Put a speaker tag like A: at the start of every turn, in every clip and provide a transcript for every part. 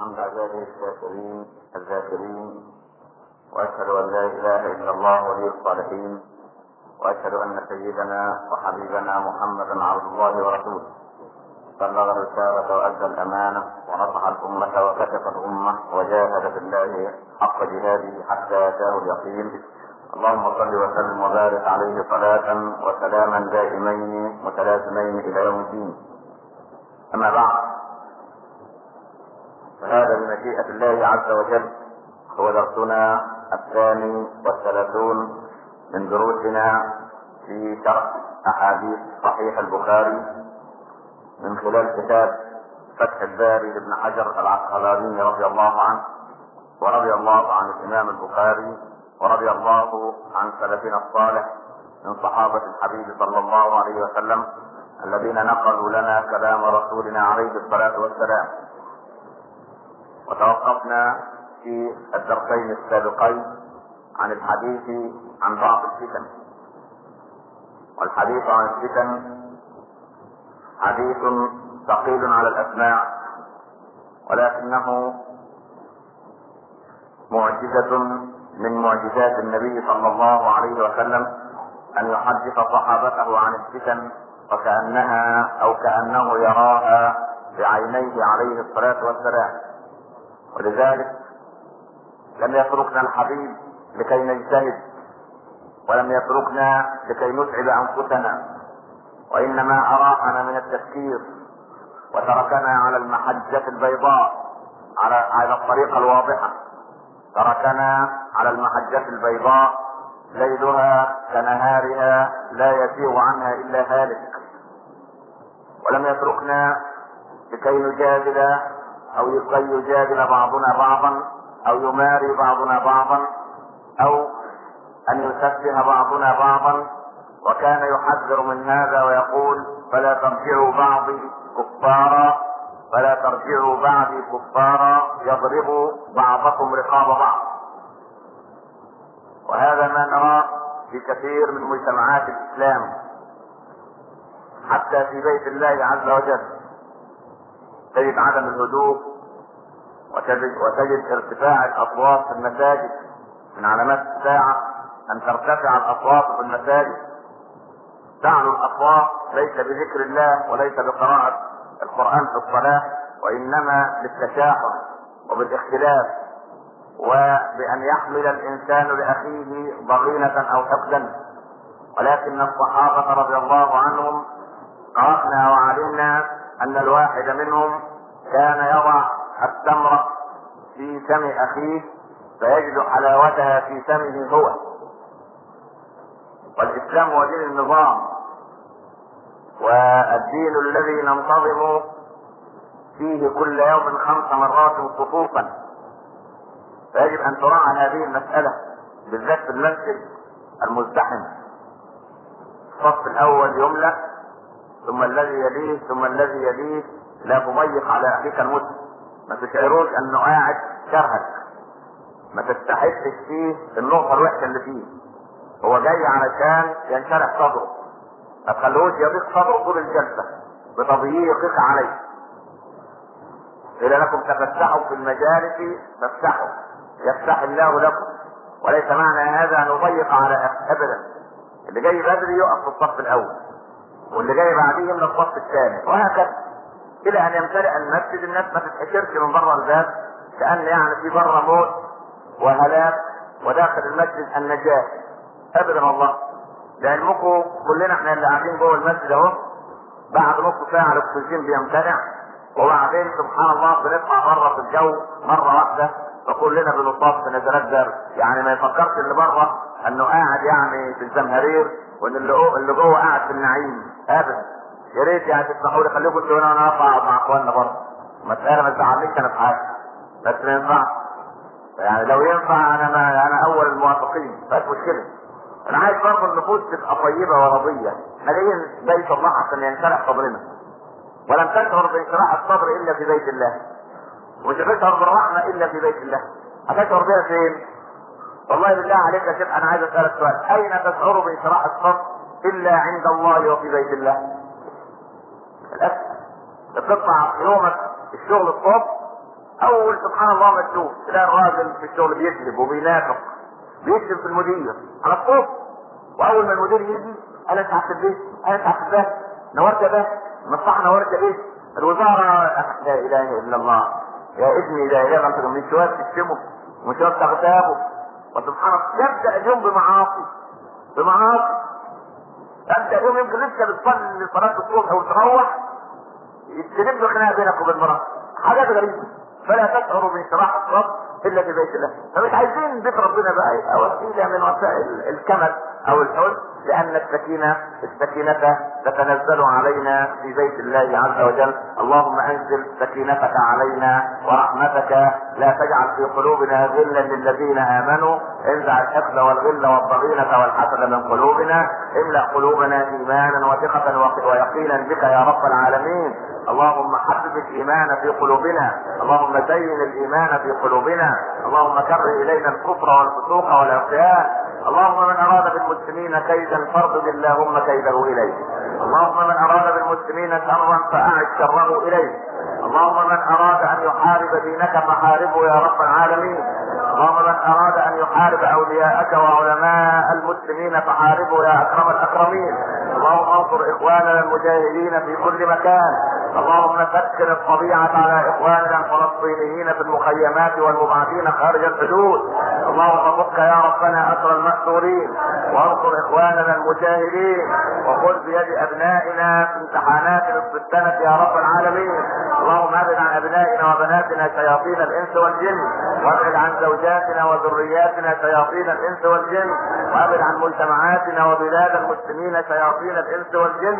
A: حمد عباده الشاكرين الذاكرين وأشهد أن لا إله إلا الله ولي الصالحين وأشهد أن سيدنا وحبيبنا محمدا عبد الله ورسوله. بلغ الرسالة وأدى الأمانة ونصح الأمة وكشف الأمة وجاهد في الله حق جهاده حتى أتاه اليقين. اللهم صل وسلم وبارك عليه صلاة وسلاما دائمين متلازمين إلى يوم الدين. أما بعد فهذا بمشيئة الله عز وجل. هو درسنا الثاني والثلاثون من دروسنا في شرح أحاديث صحيح البخاري من خلال كتاب فتح الباري لابن حجر العسقلاني رضي الله عنه ورضي الله عن الإمام البخاري ورضي الله عن سلفنا الصالح من صحابة الحبيب صلى الله عليه وسلم الذين نقلوا لنا كلام رسولنا عليه الصلاة والسلام. وتوقفنا في الدرسين السابقين عن الحديث عن بعض الفتن. والحديث عن الفتن حديث ثقيل على الأسماع ولكنه معجزة من معجزات النبي صلى الله عليه وسلم أن يحدث صحابته عن الفتن وكأنها أو كأنه يراها بعينيه عليه الصلاة والسلام. ولذلك لم يتركنا الحبيب لكي نجتهد ولم يتركنا لكي نتعب أنفسنا وإنما أراحنا من التفكير وتركنا على المحجة البيضاء على على الطريقة الواضحة تركنا على المحجة البيضاء ليلها كنهارها لا يزيغ عنها إلا هالك. ولم يتركنا لكي نجادل أو لكي يجادل بعضنا بعضا أو يماري بعضنا بعضا أو أن يسفه بعضنا بعضا. وكان يحذر من هذا ويقول فلا ترجعوا بعضي كفارا فلا ترجعوا بعدي كفارا يضرب بعضكم رقاب بعض. وهذا ما نراه في كثير من مجتمعات الإسلام حتى في بيت الله عز وجل. تجد عدم الهدوء وتجد, وتجد ارتفاع الأصوات في المساجد. من علامات الساعة أن ترتفع الأصوات في المساجد. تعلو الأصوات ليس بذكر الله وليس بقراءة القرآن في الصلاة وإنما بالتشاحن وبالاختلاف وبأن يحمل الإنسان لأخيه ضغينة أو حقدا. ولكن الصحابة رضي الله عنهم قرأنا وعلمنا أن الواحد منهم كان يضع التمر في فم أخيه فيجد حلاوتها في فمه هو. والإسلام هو دين النظام والدين الذي ننتظم فيه كل يوم خمس مرات صفوفا. فيجب أن تراعى هذه المسألة بالذات في المسجد المزدحم. الصف الأول يملأ ثم الذي يليه ثم الذي يليه. لا تضيق على اخيك المسلم. ما تشعروش أنه قاعد كرهك ما تستحسش فيه النقطة الوحشة اللي فيه. هو جاي علشان ينشرح صدره. ما تخلوش يضيق صدره طول الجلسة. بتضييقك عليه. إذا لكم تفسحوا في المجالس فافسحوا. يفتح الله لكم. وليس معنى هذا أن نضيق على أبدا. اللي جاي بدري يقف في الصف الأول. واللي جاي بعديه من الصف الثاني. وهكذا. إلى ان يمتلئ المسجد؟ الناس ما تتحشرش من بره الباب كان يعني في بره موت وهلاك وداخل المسجد النجاة. ابدا والله. لعلمكم كلنا إحنا اللي قاعدين جوه المسجد أهو. بعد نص ساعه الأكسجين بيمتنع وبعدين سبحان الله بنطلع بره في الجو مرة واحدة فكلنا بنصاب في نزلات برد يعني ما يفكرش اللي بره أنه قاعد يعني في الزمهرير وإن اللي جوه اللي جوه قاعد في النعيم. ابدا. يا ريت يعني تسمحوا لي خليكم هنا وأنا اقعد مع أخواننا برضه. مساله ما تزعلنيش أنا في حاجة بس ما ينفعش يعني لو ينفع أنا ما أنا أول الموافقين. بس مشكله أنا عايز برضه النفوس تبقى طيبة ورضية. إحنا جايين بيت الله عشان ينشرح صدرنا ولم تشعر بانشراح الصدر إلا في بيت الله. ومش هتشعر بالرحمة إلا في بيت الله. هتشعر بها فين؟ والله بالله عليك يا شيخ أنا عايز أسألك سؤال. أين تشعر بانشراح الصدر إلا عند الله وفي بيت الله؟ للأسف. بتطلع يومك الشغل الصبح أول سبحان الله ما تشوف. تلاقي الراجل في الشغل بيكذب وبينافق بيكذب في المدير. على الصوت وأول ما المدير يجي أنا اسعى في البيت أنا اسعى في البيت نورت ده مصلحه نورت إيه الوزارة لا إله إلا الله. يا ابني لا اله الا الله من شوية تشتمه ومن شوية تغتابه وسبحان الله يبدأ اليوم بمعاصي. بمعاصي. انت اليوم يمكن لسه بتصلي صلاة الصبح وتروح يتجنب له خناقه بينك وبين مراتك. حاجات غريبة. فلا تشعر بانشراح الصدر إلا في بيت الله. فمش عايزين بيت ربنا بقى وسيلة من وسائل الكمل أو الحزن. لأن السكينه السكينة تتنزل علينا في بيت الله عز وجل. اللهم أنزل سكينتك علينا ورحمتك. لا تجعل في قلوبنا غلا للذين آمنوا. انزع الحقد والغل والضغينة والحسد من قلوبنا. املا قلوبنا إيمانا وثقة ويقينا بك يا رب العالمين. اللهم حبب الإيمان في قلوبنا. اللهم زين الإيمان في قلوبنا. اللهم كره إلينا الكفر والفسوق والعصيان. اللهم من أراد بالمسلمين كيدا فارد اللهم كيده إليه. اللهم من أراد بالمسلمين شرا فأعد شره إليه. اللهم من أراد أن يحارب دينك فحاربه يا رب العالمين. اللهم من أراد أن يحارب أولياءك وعلماء المسلمين فحاربه يا أكرم الأكرمين. اللهم انصر إخواننا المجاهدين في كل مكان. اللهم سكن الطبيعة على إخواننا الفلسطينيين في المخيمات والمبعدين خارج الحدود. اللهم فك يا ربنا اسر المأسورين وانصر إخواننا المجاهدين وخذ بيد أبنائنا في امتحانات السنة يا رب العالمين. اللهم أبعد عن أبنائنا وبناتنا شياطين الإنس والجن وأبعد عن زوجاتنا وذرياتنا شياطين الإنس والجن وأبعد عن مجتمعاتنا وبلاد المسلمين شياطين الإنس والجن.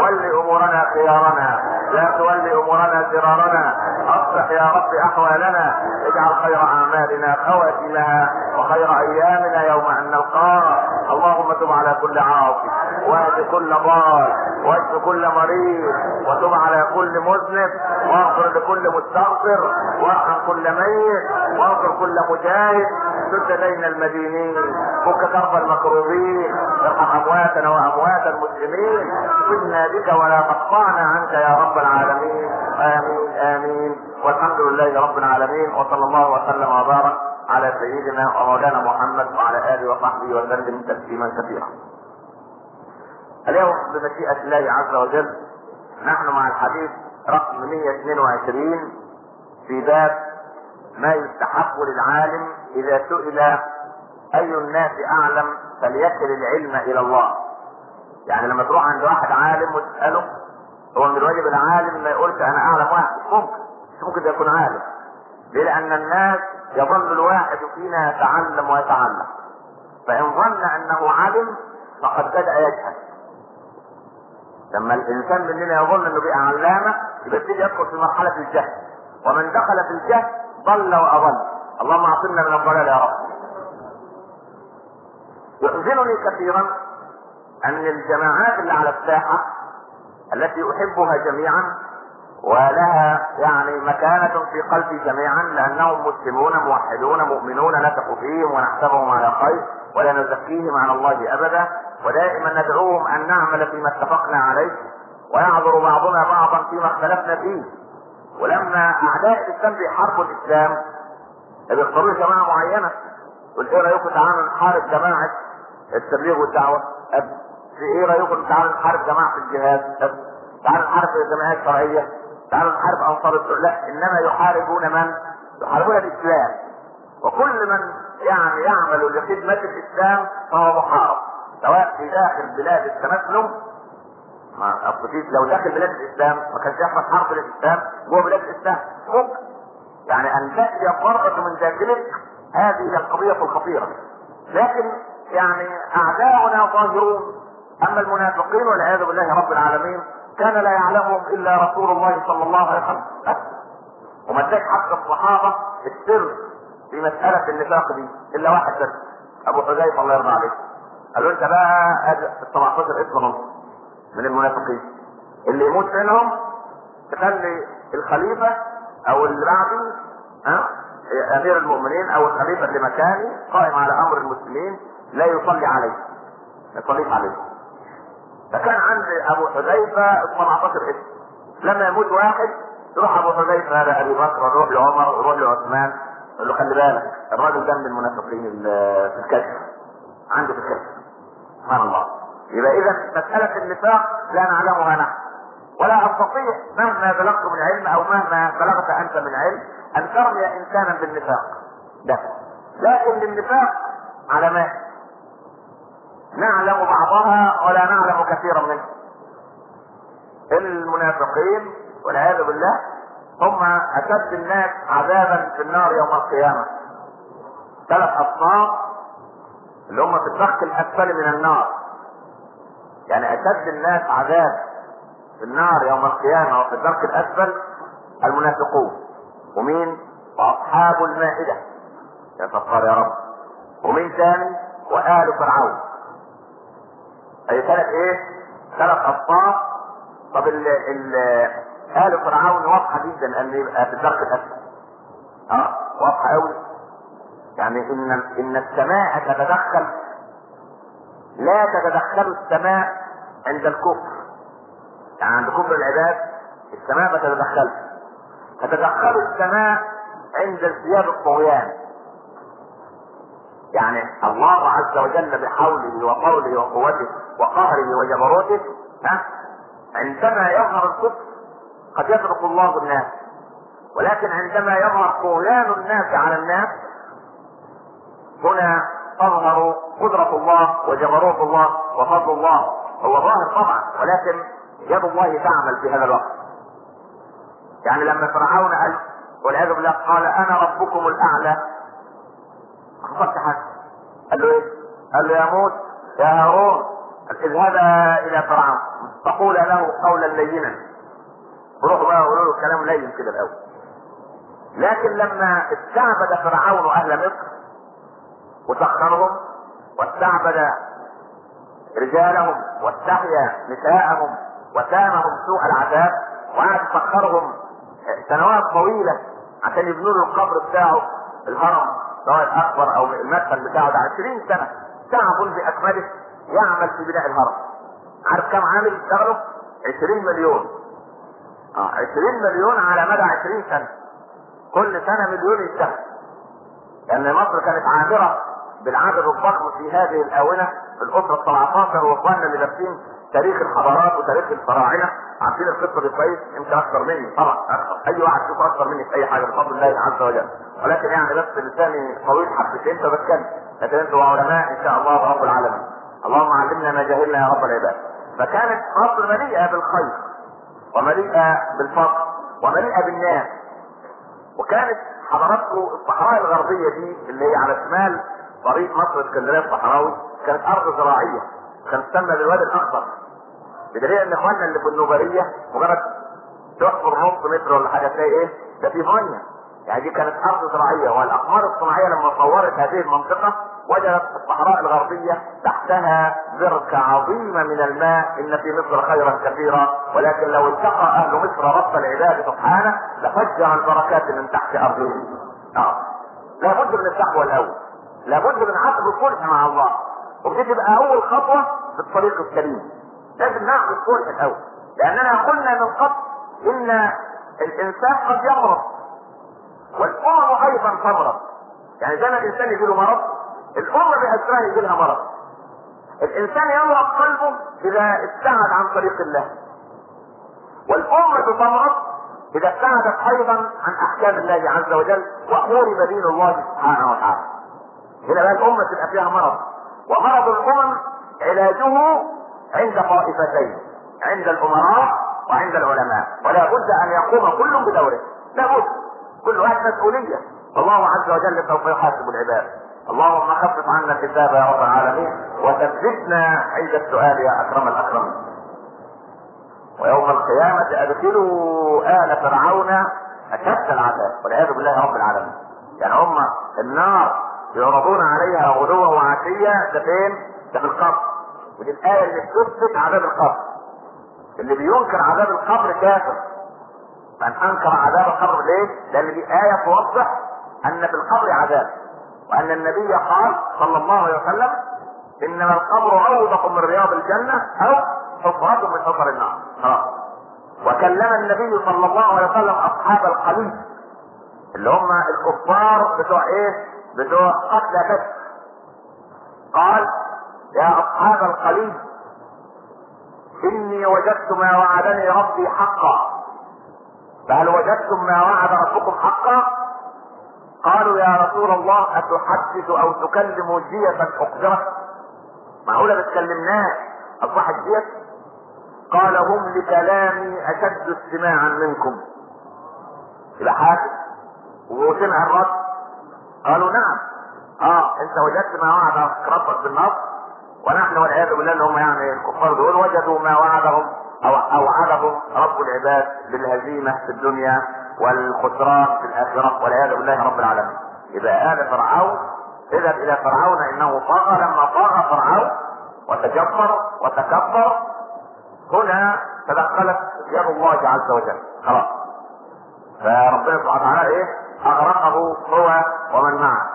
A: ول أمورنا خيارنا. لا تولي أمورنا شرارنا أصلح يا رب أحوالنا. اجعل خير أعمالنا خواتمها وخير أيامنا يوم أن نلقاك اللهم تب على كل عاصي. واهد كل ضال واشف كل مريض. وتب على كل مذنب. واغفر لكل مستغفر. وارحم كل ميت. واغفر كل مجاهد. سد دين المدينين. فك كرب المكروبين. ارحم أمواتنا وأموات المسلمين. سدنا بك ولا تقطعنا عنك يا رب العالمين. آمين آمين. والحمد لله رب العالمين. وصلى الله وسلم وبارك على سيدنا ومولانا محمد وعلى آله وصحبه وسلم تسليما كثيرا. اليوم بمشيئة الله عز وجل نحن مع الحديث رقم 122 في باب ما يستحق للعالم إذا سئل أي الناس أعلم فليكل العلم إلى الله. يعني لما تروح عند واحد عالم وتسأله هو من الواجب العالم ما يقولش أنا أعلم واحد ممكن مش ممكن يكون عالم. ليه؟ لأن الناس يظل الواحد فينا يتعلم ويتعلم. فإن ظن أنه علم فقد بدأ يجهل. لما الإنسان مننا يظن أنه بقى علامه يبتدي يدخل في مرحلة الجهل ومن دخل في الجهل ضل وأضل اللهم اعصمنا من الضلال يا رب يحزنني كثيرا أن الجماعات اللي على الساحة التي أحبها جميعا ولها يعني مكانة في قلبي جميعا لأنهم مسلمون موحدون مؤمنون نثق فيهم ونحسبهم على خير ولا نزكيهم على الله أبدا. ودائما ندعوهم أن نعمل فيما اتفقنا عليه ويعذر بعضنا بعضا فيما اختلفنا فيه. ولما أعداء الإسلام بيحاربوا الإسلام بيختاروا جماعة معينة يقول إيه رايكم تعالوا نحارب جماعة التبليغ والدعوة. في إيه رايكم تعالوا نحارب جماعة الجهاد أب. تعالوا نحارب الجماعات الشرعية تعالوا نحارب أنصار السنة لا إنما يحاربون من؟ يحاربون الإسلام وكل من يعني يعمل لخدمة الإسلام فهو محارب سواء في داخل بلاد التمسلم ما أصل لو داخل بلاد الإسلام ما كانش يحصل حرب للاسلام جوه بلاد الإسلام ممكن يعني أن تأتي ضربه من داخلك هذه هي القضية الخطيرة لكن يعني أعداؤنا ظاهرون أما المنافقين والعياذ بالله رب العالمين كان لا يعلمهم إلا رسول الله صلى الله عليه وسلم. وما اداش حتى الصحابة السر في مسألة النفاق دي إلا واحد بس أبو حذيفة الله يرضى عليه. قال له إنت بقى ال 17 اسمهم من المنافقين. اللي يموت منهم تخلي الخليفة أو اللي بعده ها أمير المؤمنين أو الخليفة اللي مكاني قائم على أمر المسلمين. لا يصلي عليه. ما يصليش عليه. فكان عند أبو حذيفة 18 اسم لما يموت واحد يروح أبو حذيفة هذا أبي بكر يروح لعمر يروح لعثمان. يقول له خلي بالك الراجل ده من المنافقين ال- في الكشف عنده في الكشف سبحان الله. يبقى إذا مسألة النفاق لا نعلمها نحن. ولا أستطيع مهما بلغت من علم أو مهما بلغت أنت من علم أن ترمي إنسانا بالنفاق. ده. لكن للنفاق علامات نعلم بعضها ولا نعلم كثيرا منها. المنافقين والعياذ بالله هم أشد الناس عذابا في النار يوم القيامة. ثلاث اصناف اللي هم في الدرك الأسفل من النار. يعني أشد الناس عذاب في النار يوم القيامة وفي الدرك الأسفل المنافقون. ومين؟ وأصحاب المائدة. ستار يا رب. ومين تاني وآل فرعون. ثلاث إيه؟ ثلاث أصناف طب ال ال آل فرعون واضحة جدا أن يبقى في الدرك الأسفل. أه واضحة أوي. يعني إن إن السماء تتدخل لا تتدخل السماء عند الكفر. يعني عند كفر العباد السماء ما تتدخلش. تتدخل السماء عند ازدياد الطغيان. يعني الله عز وجل بحوله وقوله وقوته وقهره وجبروته ها؟ عندما يظهر الكفر قد يترك الله الناس. ولكن عندما يظهر طغيان الناس على الناس هنا تظهر قدرة الله وجبروت الله وفضل الله. هو ظاهر طبعا ولكن يد الله تعمل في هذا الوقت. يعني لما فرعون قال والعياذ بالله قال أنا ربكم الأعلى. حاجة قال له إيه؟ قال له يا موسى يا هارون اذهبا إلى فرعون. فقولا له قولا لينا. روحوا بقى وقولوا له كلام لين كده الأول. لكن لما استعبد فرعون أهل مصر وسخرهم واستعبد رجالهم واستحيا نساءهم وسامهم سوء العذاب وقعد يسخرهم سنوات طويلة عشان يبنوا له القبر بتاعه الهرم. سواء الاكبر أو المدخل بتاعه ده 20 سنة تعب باكمله يعمل في بناء الهرم عارف كم عامل يشتغله 20 مليون. آه 20 مليون على مدى 20 سنة. كل سنة مليون يشتغل. لأن مصر كانت عامره بالعدد الضخم في هذه الآونة الأسرة ال 17 وإخواننا اللي لابسين تاريخ الحضارات وتاريخ الفراعنة. عارفين القصة دي كويس؟ يمكن أكثر مني. طبعا أكثر. أي واحد يشوف أكثر مني في أي حاجة بفضل الله عز وجل. ولكن يعني بس لساني طويل حبتين فبتكلم. لكن أنتم علماء إن شاء الله رب العالمين. اللهم علمنا ما جهلنا يا رب العباد. فكانت مصر مليئة بالخير ومليئة بالفقر ومليئة بالناس. وكانت حضراتكم الصحراء الغربية دي اللي هي على شمال طريق مصر اسكندرية الصحراوي كانت أرض زراعية. كانت تسمى بالوادي الأخضر. بدليل إن إخواننا اللي في النوبرية مجرد تحفر نص متر ولا حاجة تلاقي إيه؟ ده في ميه يعني دي كانت أرض زراعية. والأقمار الصناعية لما صورت هذه المنطقة وجدت الصحراء الغربية تحتها بركه عظيمة من الماء. إن في مصر خيرا كثيرا. ولكن لو اتقى أهل مصر رب العباد سبحانه لفجر البركات من تحت ارضهم آه لابد من التقوى الأول لابد من عقد الصلح مع الله. ودي تبقى أول خطوة في الطريق السليم. لازم نعقد الصلح الأول. لأننا قلنا من قبل إن الإنسان قد يمرض والامم أيضا تمرض يعني زي ما الإنسان يجي له مرض الامه باسرها يجي لها مرض. الإنسان يمرض قلبه إذا ابتعد عن طريق الله. والامه تمرض إذا ابتعدت أيضا عن أحكام الله عز وجل وحورب دين الله سبحانه وتعالى. هنا بقى الأمة تبقى فيها مرض. ومرض الأمم علاجه عند طائفتين عند الأمراء وعند العلماء. ولا بد أن يقوم كل بدوره. لا بد. كل واحد مسؤولية. الله عز وجل سوف يحاسب العباد. اللهم خفف عنا الحساب يا رب العالمين وثبتنا عند السؤال يا أكرم الأكرمين. ويوم القيامة أدخلوا آل فرعون أشد العذاب. والعياذ بالله رب العالمين. يعني هم النار يعرضون عليها غدوا وعشية ده فين؟ ده في القبر ودي الآية اللي بتثبت عذاب القبر. اللي بينكر عذاب القبر كافر. من أنكر عذاب القبر ليه؟ لأن دي آية توضح أن في القبر عذاب. وأن النبي قال صلى الله عليه وسلم إنما القبر روضة من رياض الجنة أو حفرة من حفر النار. وكلم النبي صلى الله عليه وسلم أصحاب القليل اللي هم الكفار بتوع إيه؟ بتوع قتل قال يا أصحاب القليل إني وجدت ما وعدني ربي حقا. فهل وجدتم ما وعد ربكم حقا؟ قالوا يا رسول الله أتحدث أو تكلم جية اقدرت معقولة بتكلمناه اصبحت جية؟ قال هم لكلامي أشد استماعا منكم. يبقى حاسب. وسمع الرد. قالوا نعم. آه أنت وجدت ما وعد ربك بالنصر ونحن والعياذ بالله اللي هم يعني الكفار دول وجدوا ما وعدهم أو اوعدهم رب العباد بالهزيمة في الدنيا والخسران في الآخرة والعياذ بالله رب العالمين. يبقى آل فرعون اذهب إلى فرعون إنه طغى لما طغى فرعون وتجبر وتكبر هنا تدخلت يد الله عز وجل. خلاص. فربنا سبحانه وتعالى إيه؟ أغرقه هو ومن معه.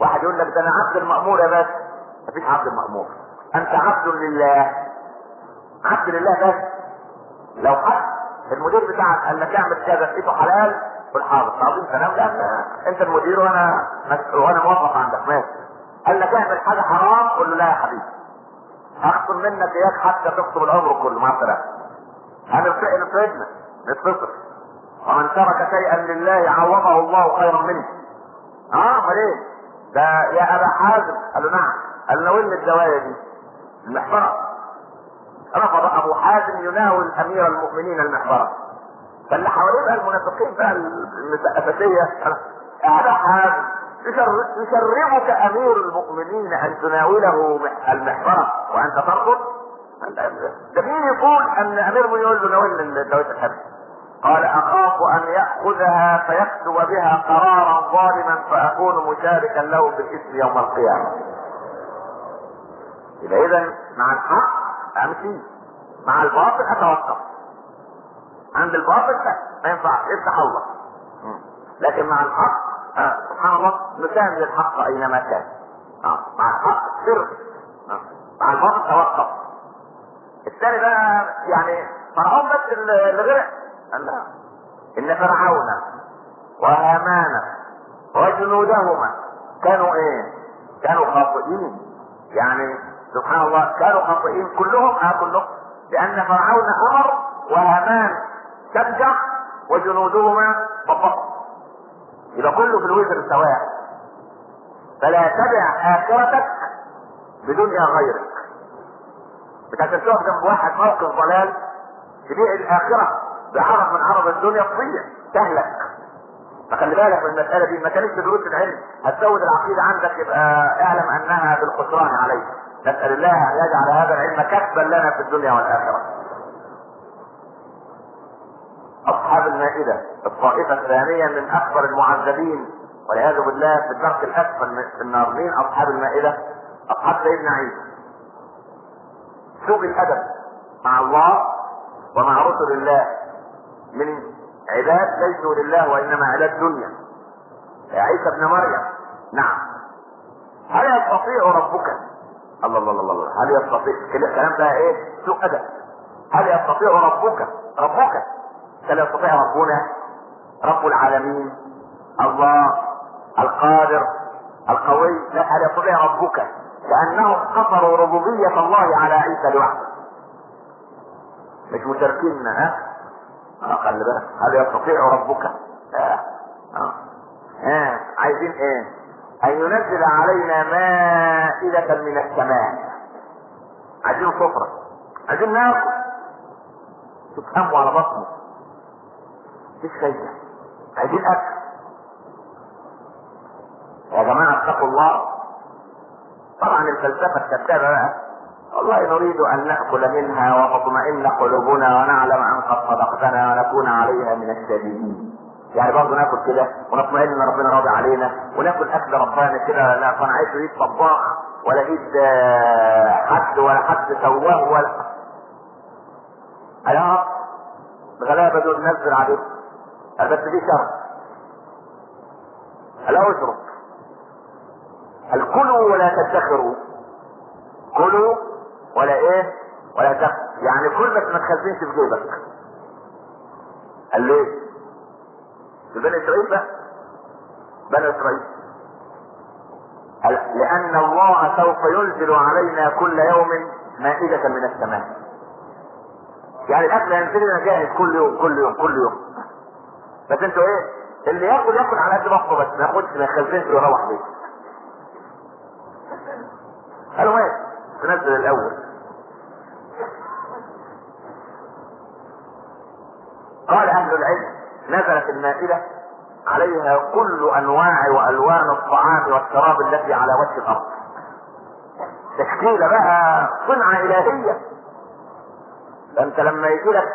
A: واحد يقول لك ده أنا عبد المأمور يا باشا. مفيش عبد المأمور أنت عبد لله. عبد لله بس. لو حد المدير بتاعك قال لك اعمل كذا ايده حلال قول حاضر تعظيم سلام لأن انت المدير وأنا وأنا موظف عندك. ماشي. قال لك اعمل حاجة حرام قول له لا يا حبيبي. هخصم منك اياك حتى تخصم العمر كله مع السلامة. هنرفع نفرجنا نتفصل ومن ترك شيئا لله عوضه الله خيرا منه. آه امال إيه؟ ده يا أبا حازم. قال له نعم. قال له وين الدوايه دي؟ المحبره رفض أبو حازم يناول أمير المؤمنين المحبره فاللي حواليه المنافقين بقى الأساسية. يا ابا حازم يشربك أمير المؤمنين أن تناوله المحبره وأنت ترفض ده مين يقول أمير المؤمنين يقول له ناولني دوايه الحبس قال أخاف أن يأخذها فيكتب بها قرارا ظالما فأكون مشاركا له الاثم يوم القيامة. يبقى اذا مع الحق امشي مع الباطل أتوقف. عند الباطل ما ينفع. افتح الله. لكن مع الحق آه. سبحان الله نساند الحق أينما كان. آه. مع الحق سر آه. مع الباطل توقف. الثاني بقى يعني فرعون بس اللي غرق. قال لا. إن فرعون وهامان وجنودهما كانوا إيه؟ كانوا خاطئين. يعني سبحان الله كانوا خاطئين كلهم آه كلهم لأن فرعون أمر وهامان شجع وجنودهما طبقوا يبقى كله في الوزر سواء فلا تبع آخرتك بدنيا غيرك. بتتشوف جنب واحد موقف ضلال تبيع الآخرة بعرض من عرض الدنيا تضيع تهلك. فخلي بالك من المسألة دي ما كانتش دروس العلم. هتزود العقيدة عندك يبقى اعلم أنها بالخسران عليك. نسأل الله أن يجعل هذا العلم كسبا لنا في الدنيا والآخرة. أصحاب المائدة الطائفة الثانية من أكبر المعذبين والعياذ بالله في الدرك الأسفل في النار مين أصحاب المائدة؟ أصحاب سيدنا عيسى. سوء الأدب مع الله ومع رسل الله من عباد ليسوا لله وإنما عباد دنيا يا عيسى ابن مريم نعم. هل يستطيع ربك الله الله الله الله. هل يستطيع؟ كده الكلام ده إيه؟ سوء أدب. هل يستطيع ربك؟ ربك. هل يستطيع ربنا؟ رب العالمين الله القادر القوي. لا هل يستطيع ربك؟ لأنهم قصروا ربوبية الله على عيسى لوحده. مش مشاركيننا ها؟ بالك. هل يستطيع ربك؟ آه. آه. آه. عايزين إيه؟ أن ينزل علينا مائدة من السماء. عايزين سفرة عايزين ناكل تتهموا على بطنه. مفيش فايدة عايزين أكل. يا جماعة اتقوا الله. طبعا الفلسفة الكذابة بقى. والله نريد أن نأكل منها وتطمئن قلوبنا ونعلم أن قد صدقتنا ونكون عليها من الشاهدين. يعني برضه ناكل كده ونطمئن إن ربنا راضي علينا وناكل اكل ربنا كده. لا صنعته ايد طباخ ولا ايد حد ولا حد سواه ولا. رب الغلابة دول نزل عليهم بس دي شر. الا اشرب الكلوا ولا تدخروا؟ كلوا ولا إيه؟ ولا تخ يعني كل بس ما تخزنش في جيبك. قال ليه؟ بني إسرائيل بقى. بني إسرائيل. لأن الله سوف ينزل علينا كل يوم مائدة من السماء. يعني الأكل هينزل لنا جاهز كل يوم كل يوم كل يوم. بس أنتوا إيه؟ اللي ياكل ياكل على قد بطنه بس ما ياخدش ما يخزنش ويروح بيته قالوا ماشي تنزل الأول. قال أهل العلم نزلت المائدة عليها كل أنواع وألوان الطعام والشراب التي على وجه الأرض. تشكيلة بقى صنعة إلهية. انت لما يجي لك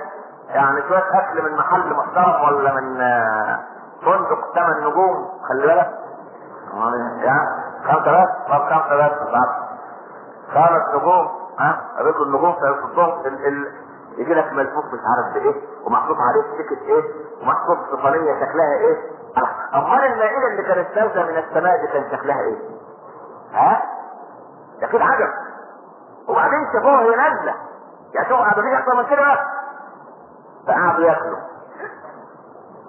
A: يعني شوية أكل من محل محترم ولا من آه، فندق ثمان نجوم خلي بالك. يعني خمسه بس طب خمسه بس خمس نجوم ها؟ رجل نجوم في الصدوم ال ال يجي لك ملفوف مش عارف بإيه؟ ومحطوط عليه تيكت إيه؟ ومحطوط في صينيه شكلها إيه؟ أمال المائدة اللي كانت نازلة من السماء دي كان شكلها إيه؟ ها؟ ده كده عجب. وبعدين شافوها هي نازلة. يعني شوفوا قعدوا ليه أكتر من كده. بقى فقعدوا ياكلوا.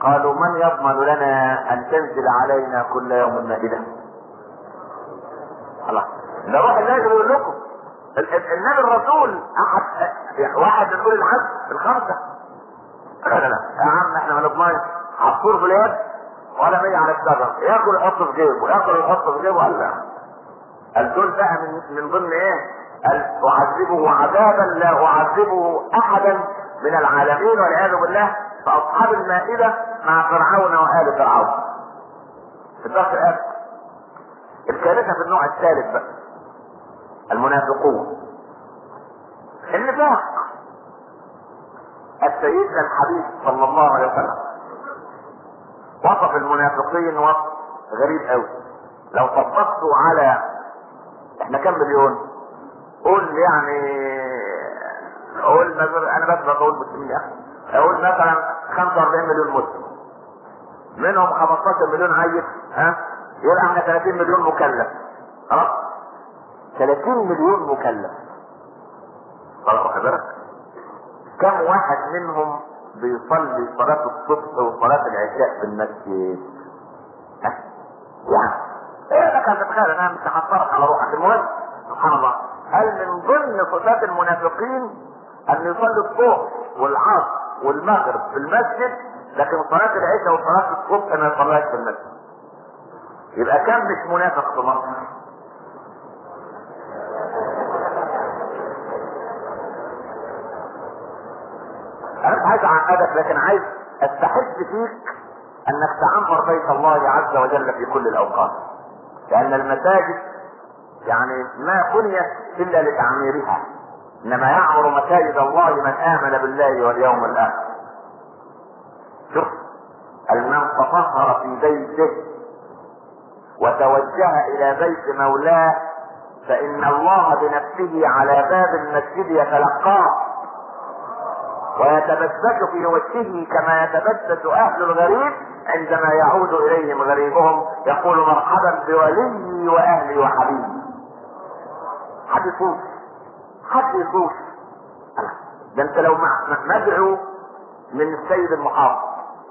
A: قالوا من يضمن لنا أن تنزل علينا كل يوم مائده؟ خلاص. ده روح الله يقول لكم. النبي الرسول احد واحد من اولي العزم الخمسة. لا لا يا عم إحنا ما نضمنش عصفور في اليد ولا مية على الشجر يأكل يحطه في جيبه ياكل يحطه في جيبه قال لا. قال دول بقى من من ضمن إيه؟ قال أعذبه عذابا لا أعذبه احدا من العالمين والعياذ بالله فاصحاب المائدة مع فرعون وآل فرعون. الآن. الكارثه في النوع الثالث بقى. المنافقون. النفاق. السيدنا الحبيب صلى الله عليه وسلم. وصف المنافقين وصف غريب قوي. لو طبقته على إحنا كم مليون؟ قول يعني أقول مثلا أنا بس بقول مسلمين أقول مثلا 45 مليون مسلم. منهم 15 مليون عيل. ها؟ يقول إحنا 30 مليون مكلف. خلاص؟ 30 مليون مكلف. واخد بالك كم واحد منهم بيصلي صلاة الصبح وصلاة العشاء في المسجد؟ ها؟ يعني إيه لك ان تتخيل أنا مش هحصرك على روحك. المهم سبحان الله. هل من ضمن صفات المنافقين أن يصلي الظهر والعصر والمغرب في المسجد لكن صلاة العشاء وصلاة الصبح ما يصليهاش في المسجد؟ يبقى كم مش منافق في مصر؟ أنا مش عايز أعقدك لكن عايز استحث فيك أنك تعمر بيت الله عز وجل في كل الأوقات. لأن المساجد يعني ما بنيت إلا لتعميرها إنما يعمر مساجد الله من آمن بالله واليوم الآخر. شوف المن تطهر في بيته وتوجه إلى بيت مولاه فإن الله بنفسه على باب المسجد يتلقاه. ويتبسس في وجهه كما يتبسس أهل الغريب عندما يعود إليهم غريبهم يقول مرحبا بولي وأهلي وحبيبي. حد يفوت حد يفوت ده أنت لو مدعو من السيد المحافظ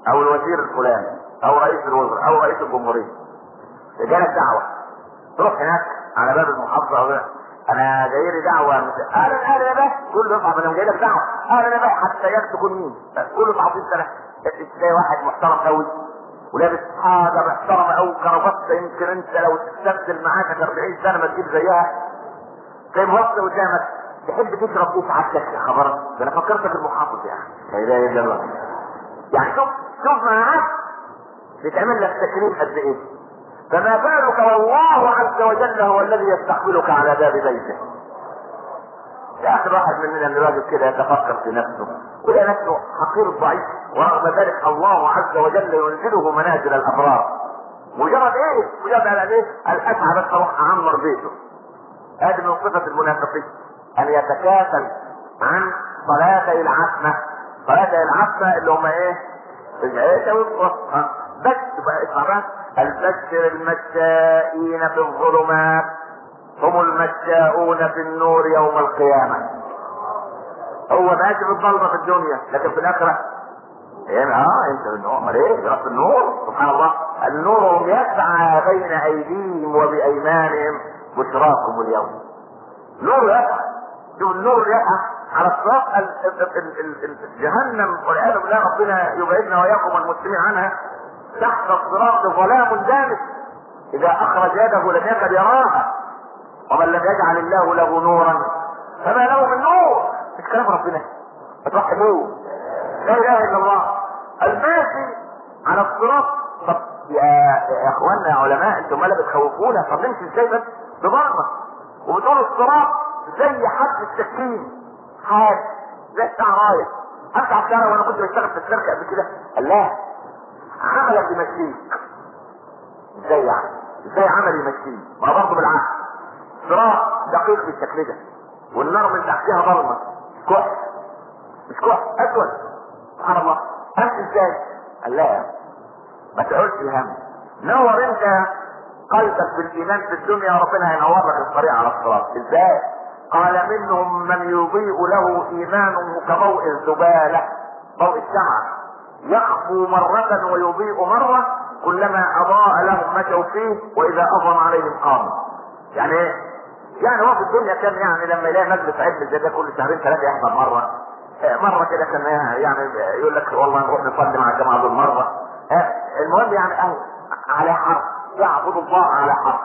A: أو الوزير الفلاني أو رئيس الوزراء أو رئيس الجمهورية. جالك دعوة. تروح هناك على باب المحافظة أنا جاي لي دعوة. مش أهلا أهلا يا باشا كل يطلع أنا جاي لك دعوه أهلا يا باشا حتى تكون مين؟ كله تعطيه سنه تلاقي واحد محترم قوي. ولابس حاجة محترمة قوي كرافته يمكن أنت لو تستبدل معاك 40 سنة ما تجيب زيها. تلاقي موطي قدامك تحب تشرب إيه؟ سعادتك يا خبر. ده أنا فكرتك المحافظ يا أخي. لا إله إلا الله. يعني شوف شوف معاك بيتعمل لك تكريم قد إيه. فما بالك والله عز وجل هو الذي يستقبلك على باب بيته يا أخي الواحد مننا اللي راجل كده يتفكر في نفسه ويلاقي نفسه حقير ضعيف ورغم ذلك الله عز وجل ينزله منازل الأبرار. مجرد إيه؟ مجرد على إيه؟ الاسعى بس أروح أعمر بيته. هذه من صفة المنافقين. أن يتكاسل عن صلاتي العتمة صلاتي العتمة اللي هم إيه؟ العيشة والصفة بس بقى بقى البشر المشائين في الظلمات؟ هم المشاؤون في النور يوم القيامة. هو ماشي في الظلمة في الدنيا لكن في الآخرة. يعني آه أنت النور. أمال إيه؟ رب النور؟ سبحان الله. النور يسعى بين أيديهم وبأيمانهم بشراكم اليوم. نور يسعى شوف النور يسعى على الصراط ال- ال- ال- ال- ال- جهنم والعياذ بالله ربنا يبعدنا وإياكم والمسلمين عنها. تحت الصراط ظلام دامس إذا أخرج يده لم يكد يراها. ومن لم يجعل الله له نورا فما له من نور. مش كلام ربنا؟ فتوحدوه لا إله إلا الله. الماشي على الصراط. طب يا اخوانا يا علماء أنتم مالا بتخوفونا. طب نمشي إزاي بس بضربه وبتقول الصراط زي حد السكين. حاد. زي الشعرايه امشي على الشارع وأنا كنت بشتغل في الشركة قبل كده. قال لا عملا بيمشيك إزاي يعني إزاي عمل يمشيه ما برضه بالعكس. صراط دقيق بالشكل ده والنار من تحتها ظلمه مش كحل. مش كحل. أسود. سبحان الله. امشي إزاي؟ قال لا ما تقولش هم نور أنت قلبك بالإيمان في الدنيا ربنا هينور لك الطريق على الصراط. إزاي؟ قال منهم من يضيء له إيمانه كضوء الزبالة. ضوء الشمعه يخفو مرة ويضيء مرة كلما أضاء لهم مشوا فيه وإذا أظلم عليهم قاموا. يعني إيه؟ يعني هو في الدنيا كان يعني لما يلاقي مجلس علم زي ده كل شهرين ثلاثة يحضر مرة. آه، مرة كده كان يعني يقول لك والله نروح نصلي مع الجماعة دول مرة. آه، المهم يعني أهو على حرف يعبد الله على حرف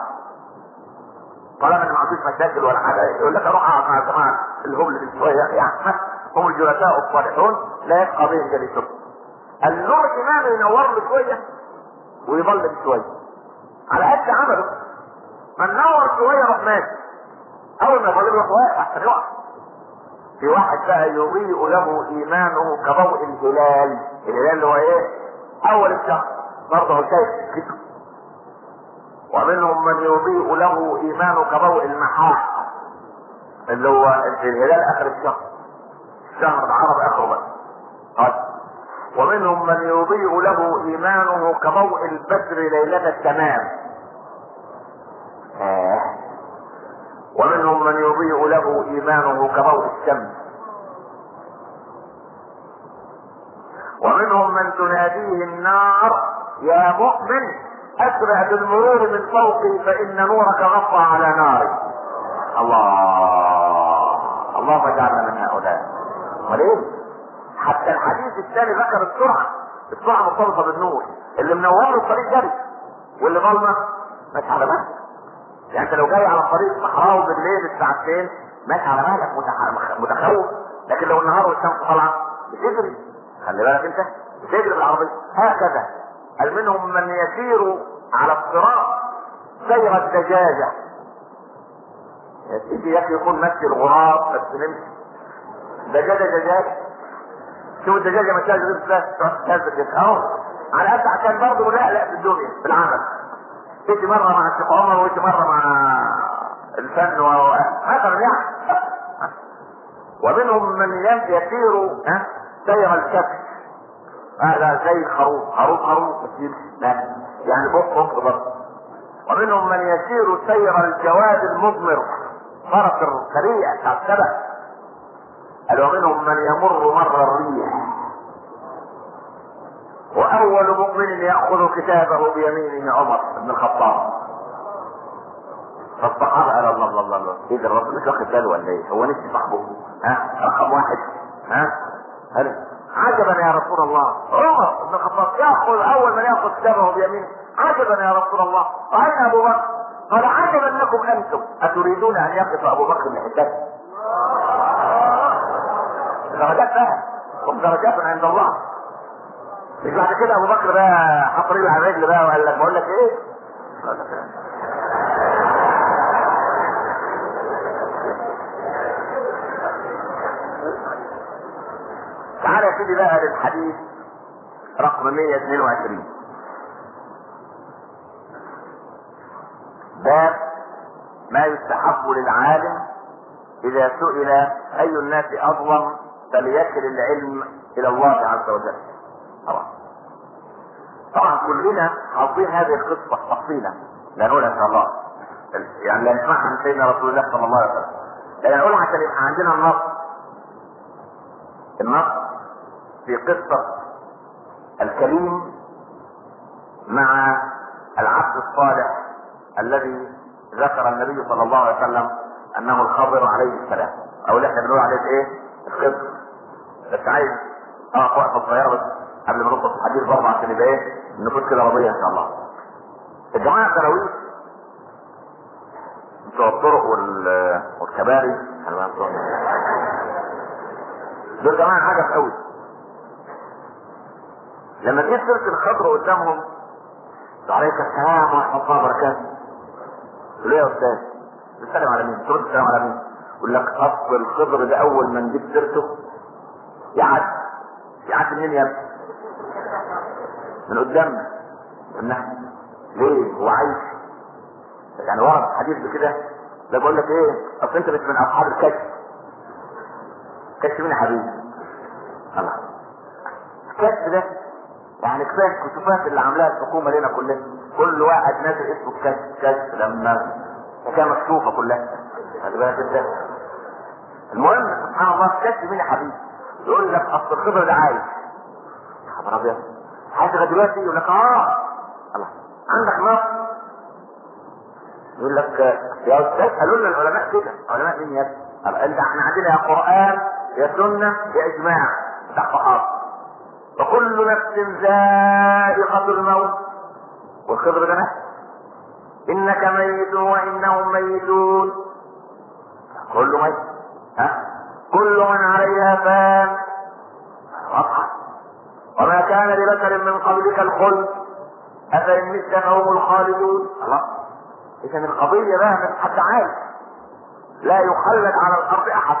A: طالما ان ما عندوش مشاكل ولا حاجة. يقول لك أروح أقعد مع الجماعة الهبل شوية. يعني هم الجلساء الصالحون لا يبقى بهم جليسهم النور ايمانه ينور له شوية ويظلم شوية. على قد عمله. من نور شوية يروح ماشي أول ما يظلم يروح واقف أحسن يقع. في واحد بقى يضيء له إيمانه كضوء الهلال. الهلال اللي هو إيه؟ أول الشهر برضه هو شايف كده. ومنهم من يضيء له إيمانه كضوء المحاح اللي هو الهلال آخر الشهر شهر العرب آخره قال ومنهم من يضيء له إيمانه كضوء البدر ليلة التمام. آه. ومنهم من يضيء له إيمانه كضوء الشمس. ومنهم من تناديه النار يا مؤمن أسرع بالمرور من فوقي فإن نورك غطى على ناري. الله. اللهم اجعلنا من هؤلاء. وليه؟ حتى الحديث الثاني ذكر السرعة. السرعة مرتبطة بالنور. اللي منور له الطريق جري. واللي ظلمه ماشي على مهلك يعني انت لو جاي على الطريق صحراوي بالليل الساعتين ماشي على مهلك متخوف. لكن لو النهار والشمس طالعة بتجري. خلي بالك انت. بتجري بالعربية. هكذا. قال منهم من يسير على الصراط سير الدجاجة. يا سيدي يا أخي يكون ماشي الغراب بس نمشي. دجاجة دجاجة. شوف الدجاجه ماشيه غير ثلاث تهز كده أهو. على قد عشان برضه ملقلق في الدنيا في العمل تيجي مرة مع الشيخ عمر وتيجي مرة مع الفن و مثلا يعني. ومنهم من يسير ها؟ سير الكبش. هذا زي الخروف خروف خروف. لا. يعني بق بق برضه ومنهم من يسير سير الجواد المضمر. فرس السريع بتاع السبع قال ومنهم من يمر مر الريح؟ وأول مؤمن يأخذ كتابه بيمينه عمر بن الخطاب. فالصحابة قال الله الله الله الله. ده الرسول مش واخد باله ولا إيه؟ هو نسي صاحبه. ها؟ رقم واحد. ها؟ قال عجبا يا رسول الله. عمر بن الخطاب يأخذ أول من يأخذ كتابه بيمينه. عجبا يا رسول الله. وأين أبو بكر؟ قال عجبا لكم أنتم. أتريدون أن يقف أبو بكر لحسابه درجات بقى درجات عند الله. مش بعد كده أبو بكر بقى حط رجل على رجل بقى وقال لك بقول لك إيه؟ تعالى يا سيدي بقى للحديث رقم 122 باب ما يستحب للعالم إذا سئل أي الناس اظلم فليكل العلم إلى الله عز وجل. طبعا. طبعا كلنا حافظين هذه القصة تفصيلا. لا نقولها إن شاء الله. يعني لا نسمعها عن سيدنا رسول الله صلى الله عليه وسلم. لا نقولها عشان يبقى عندنا النص. النص في قصة الكريم مع العبد الصالح الذي ذكر النبي صلى الله عليه وسلم أنه الخضر عليه السلام. أو اللي إحنا بنقول عليه إيه؟ الخضر بس عايز آه وقفه صغيره بس قبل ما ندخل في الحديث برضه عشان يبقى إيه؟ النفوس كده راضيه إن شاء الله. الجماعة التراويح بتوع الطرق وال- والكباري دول جماعة عجب قوي لما جيت سيرة الخضر قدامهم وعليك السلام ورحمة الله وبركاته قلت له يا أستاذ بتسلم على مين؟ ترد السلام على مين؟ يقول لك اصل الخضر ده أول ما نجيب سيرته يعد يعد منين يا؟ من قدامنا قلنا ليه؟ هو عايش يعني ورد حديث بكده ده بقول لك إيه؟ اصل انت مش من اصحاب الكشف كشف مين يا حبيبي؟ الله الكشف ده يعني كفاية الكشوفات اللي عاملاها الحكومة لنا كلنا كل واحد نازل اسمه كشف كشف لما كان مكشوفه كلها خلي بالك المهم سبحان الله كشف مين يا حبيبي؟ يقول لك أصل الخبر ده عايش يا خبر أبيض. عايز لغاية دلوقتي؟ يقول لك آه. الله. عندك نص يقول لك يا أستاذ قالوا لنا العلماء كده. علماء مين يا أبني؟ انت إحنا عندنا يا قرآن يا سنة يا إجماع. بتاع صحابه وكل نفس ذائقة الموت. والخضر ده نفس إنك ميت وإنهم ميتون. كل ميت. ها؟ كل من عليها فان. واضحة. وما كان لبشر من قبلك الخلد. أفإن مت فهم الخالدون. الله. إذا القضية بقى من حد عايش لا يخلد على الأرض أحد.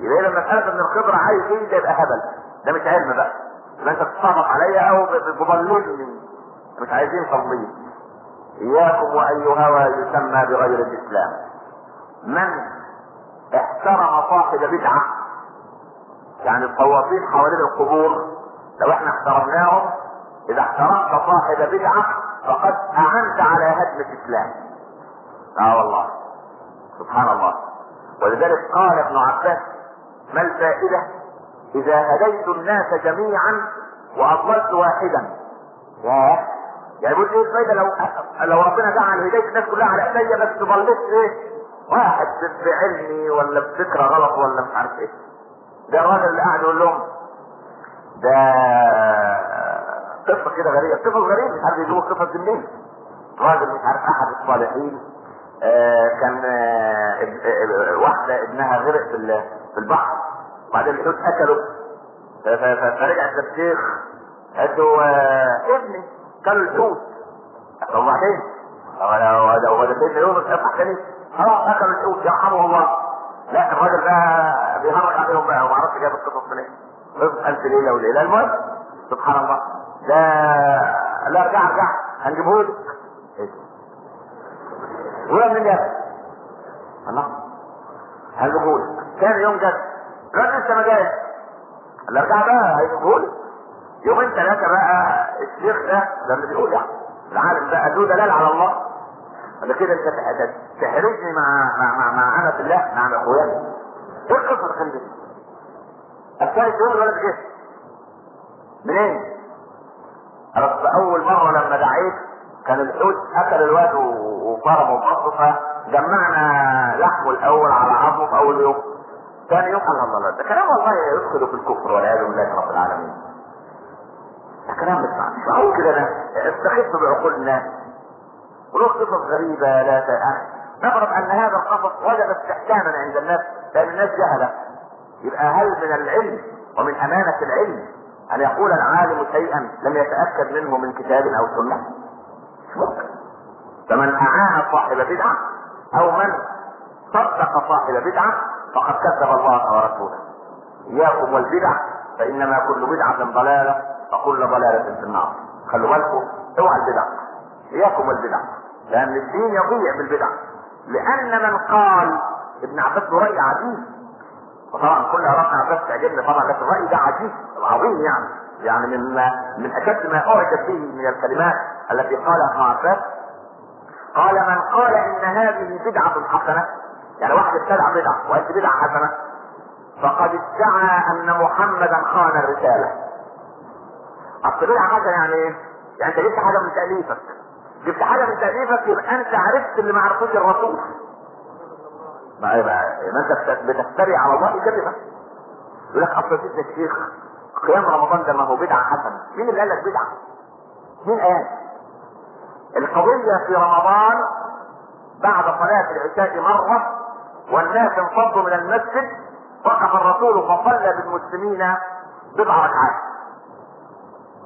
A: يبقى لما مسألة ان الخضر عايش إيه ده يبقى هبل ده مش علم بقى. لا انت تتصرف عليا أو بتضللني مش عايزين تضليل إياكم واي هوى يسمى بغير الإسلام. من احترم صاحب بدعة. يعني الطوافين حوالين القبور لو إحنا احترمناهم إذا احترمت صاحب بدعة فقد أعنت على هدم الإسلام. آه والله. سبحان الله. ولذلك قال ابن عباس ما الفائدة؟ إذا هديت الناس جميعا وأضللت واحدا. ياه. يعني بيقول إيه الفايدة؟ لو لو ربنا جعل هدايه الناس كلها على إيديا بس ضليت إيه؟ واحد بعلمي ولا بفكره غلط ولا مش عارف إيه ده الراجل اللي قاعد يقول لهم ده قصه كده غريبه قصه غريبه مش عارف يجيبوا القصص دي منين راجل مش عارف احد الصالحين آه كان آه اه- واحدة ابنها غرق في ال- في البحر وبعدين الحوت اكله فرجعت للشيخ قالت له آه، ابني كل الحوت طب وبعدين هو ده هو ده سيدنا يونس افتح تاني آه اكل الحوت يرحمه الله. لا الراجل ده بيهرج عليهم بقى وما أعرفش جاب القصص منين رزق ألف ليلة وليلة. المهم سبحان الله. ده لا ارجع ارجع هنجيبه لك ولا من يد الله. هنجيبه لك ثاني يوم جد الراجل لسه ما جاش اللي ارجع بقى. هيجيبه لك يومين ثلاثة بقى الشيخ ده ده اللي بيقول يعني. العالم ده له دلال على الله. ولا كده انت تح- تحرجني مع مع مع, مع أنا في الله مع أخويا. القصة الخليجيه دي؟ الثالث يوم الولد جه منين؟ أنا في أول مرة لما دعيت كان الحوت أكل الواد وفرمه وبطه فجمعنا لحمه الأول على عظمه في أول يوم. ثاني يوم الله الله ده كلام والله يدخل في الكفر والعياذ بالله رب العالمين. ده كلام معنى معقول كده ده؟ استخف بعقول الناس وله قصص غريبة لا تأخ نفرض أن هذا القصص وجد استحكاما عند الناس لأن الناس جهلة. يبقى هل من العلم ومن أمانة العلم أن يقول العالم شيئا لم يتأكد منه من كتاب؟ مش ممكن فمن أعان صاحب بدعة أو من صدق صاحب بدعة فقد كذب الله ورسوله. إياكم والبدع فإنما كل بدعة ضلالة وكل ضلالة في النار. خلوا بالكم اوعى البدع. إياكم والبدع. لأن الدين يضيع بالبدع. لأن من قال ابن عباس له رأي عجيب. وطبعا كل آراء ابن عباس تعجبني طبعا لكن الرأي ده عجيب عظيم يعني. يعني من من أشد ما أعجب به من الكلمات التي قالها ابن عباس. قال من قال إن هذه بدعة حسنة. يعني واحد ابتدع بدعة وقال بدعة حسنة. فقد ادعى أن محمدا خان الرسالة. أصل بدعة حاجة يعني إيه؟ يعني أنت جبت حاجة من تأليفك. جبت حاجة من تاليفك يبقى أنت عرفت اللي ما عرفوش الرسول ما يبقى ما أنت بتفتري على الله كذبا يقول لك أصل سيدنا الشيخ قيام رمضان ده ما هو بدعة حسنة. مين اللي قال لك بدعة؟ مين قال؟ القضية في رمضان بعد صلاة العشاء مرة والناس انفضوا من المسجد وقف الرسول فصلى بالمسلمين بضع ركعات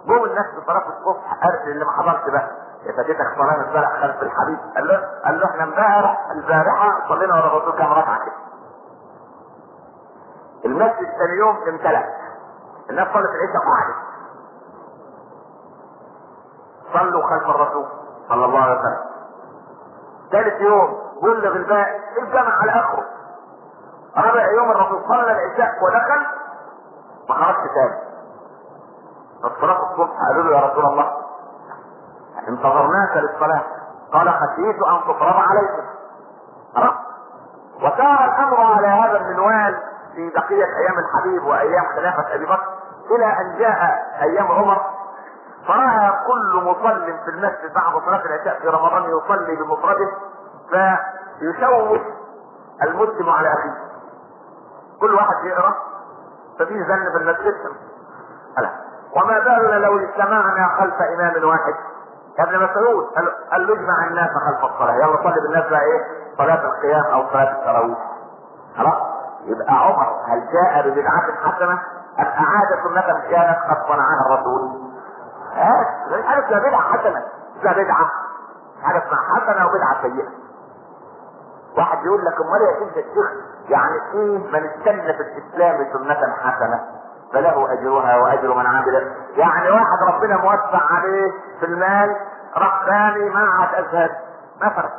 A: جم الناس بصلاة الصبح قال اللي ما حضرش بقى. يا فاتتك صلاه امبارح خلف الحبيب قال له قال له إحنا امبارح البارحة صلينا ورا الرسول كام ركعه كده المسجد ثاني يوم امتلأ. الناس صلت العشاء وقعدت صلوا خلف الرسول صلى الله عليه وسلم. ثالث يوم بلغ الباقي الجمع على آخره. رابع يوم الرسول صلى العشاء ودخل ما خرجش تاني. فالصلاة الصبح قالوا له يا رسول الله انتظرناك للصلاة. قال خشيت أن تفرض عليكم وسار الأمر على هذا المنوال في بقية أيام الحبيب وأيام خلافة أبي بكر إلى أن جاء أيام عمر. فرأى كل مصل في المسجد بعد صلاة العشاء في رمضان يصلي بمفرده فيشوش المسلم على أخيه. كل واحد يقرأ ففي في المسجد. وما بالنا لو اجتمعنا خلف إمام واحد. ابن مسعود قال له اجمع الناس خلف الصلاة. يلا صلي بالناس بقى إيه؟ صلاة القيام أو صلاة التراويح. خلاص؟ يبقى عمر هل جاء ببدعة حسنة؟ أم أعاد سنة كانت قد صنعها الرسول؟ ها؟ مش حاجة اسمها بدعة حسنة. اسمها بدعة. حاجة اسمها حسنة وبدعة سيئة. واحد يقول لك امال يا سيدي الشيخ يعني إيه من استنى في الإسلام سنة حسنة؟ فله أجرها وأجر من عمل يعني واحد ربنا موسع عليه في المال راح ثاني معهد ازهر مثلا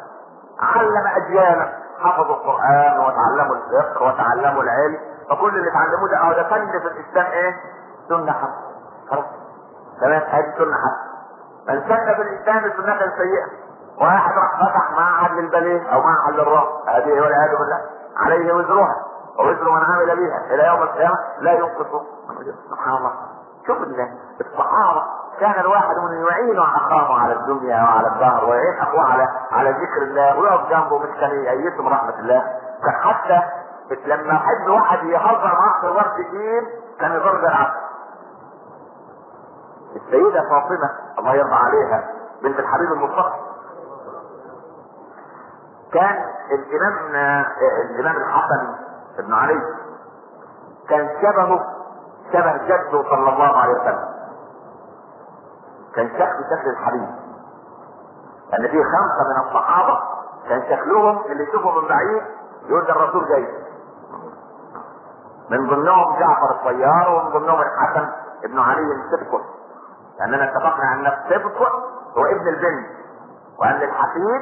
A: علم اجيالا حفظوا القرآن وتعلموا الفقه وتعلموا العلم. فكل اللي اتعلموه ده أهو ده فن في الإسلام إيه؟ سنة حسنه خلاص. تمام؟ هذه سنة حسنه من سن في الإسلام سنة سيئة. واحد راح فتح معهد للباليه أو معهد للرقص هذه والعياذ بالله عليه وزرها. ووزر من عمل بها. إلى يوم القيامة لا ينقص الله. شوف الصحابه كان الواحد من يعين أخاه على الدنيا وعلى الدهر ويعين أخوه على على ذكر الله ويقف جنبه مش كان يأيسه من رحمة الله. كان حتى لما يحب واحد يهزر معاه في ورد دين كان يضرب العبد السيدة فاطمة الله يرضى عليها بنت الحبيب المصطفى. كان الامام الإمام الحسن بن علي كان شبهه شبه جده صلى الله عليه وسلم. كان شكل شكل الحبيب لأن في خمسه من الصحابة كان شكلهم اللي يشوفه من بعيد يقول ده الرسول جاي. من ضمنهم جعفر الطيار ومن ضمنهم الحسن ابن علي السبكر لأننا اتفقنا أن السبكر هو ابن البنت وأن الحفيد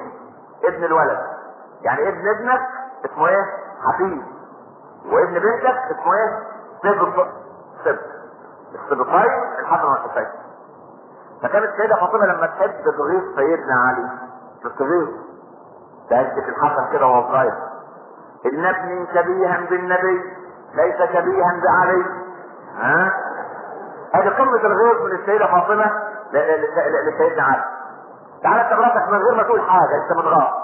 A: ابن الولد. يعني ابن ابنك اسمه إيه؟ حفيد. وابن بنتك اسمه إيه؟ سبط سبط السبطين الحسن والحسين. فكانت السيده فاطمة لما تحب تغيظ سيدنا علي. مش تغيظ تهجت الحسن كده وهو صغير. إن ابني شبيها بالنبي ليس شبيها بعلي. ها؟ هذه قمة الغيظ من السيدة فاطمة لسيدنا علي. تعالى تغرفك من غير ما تقول حاجة أنت متغاظ امال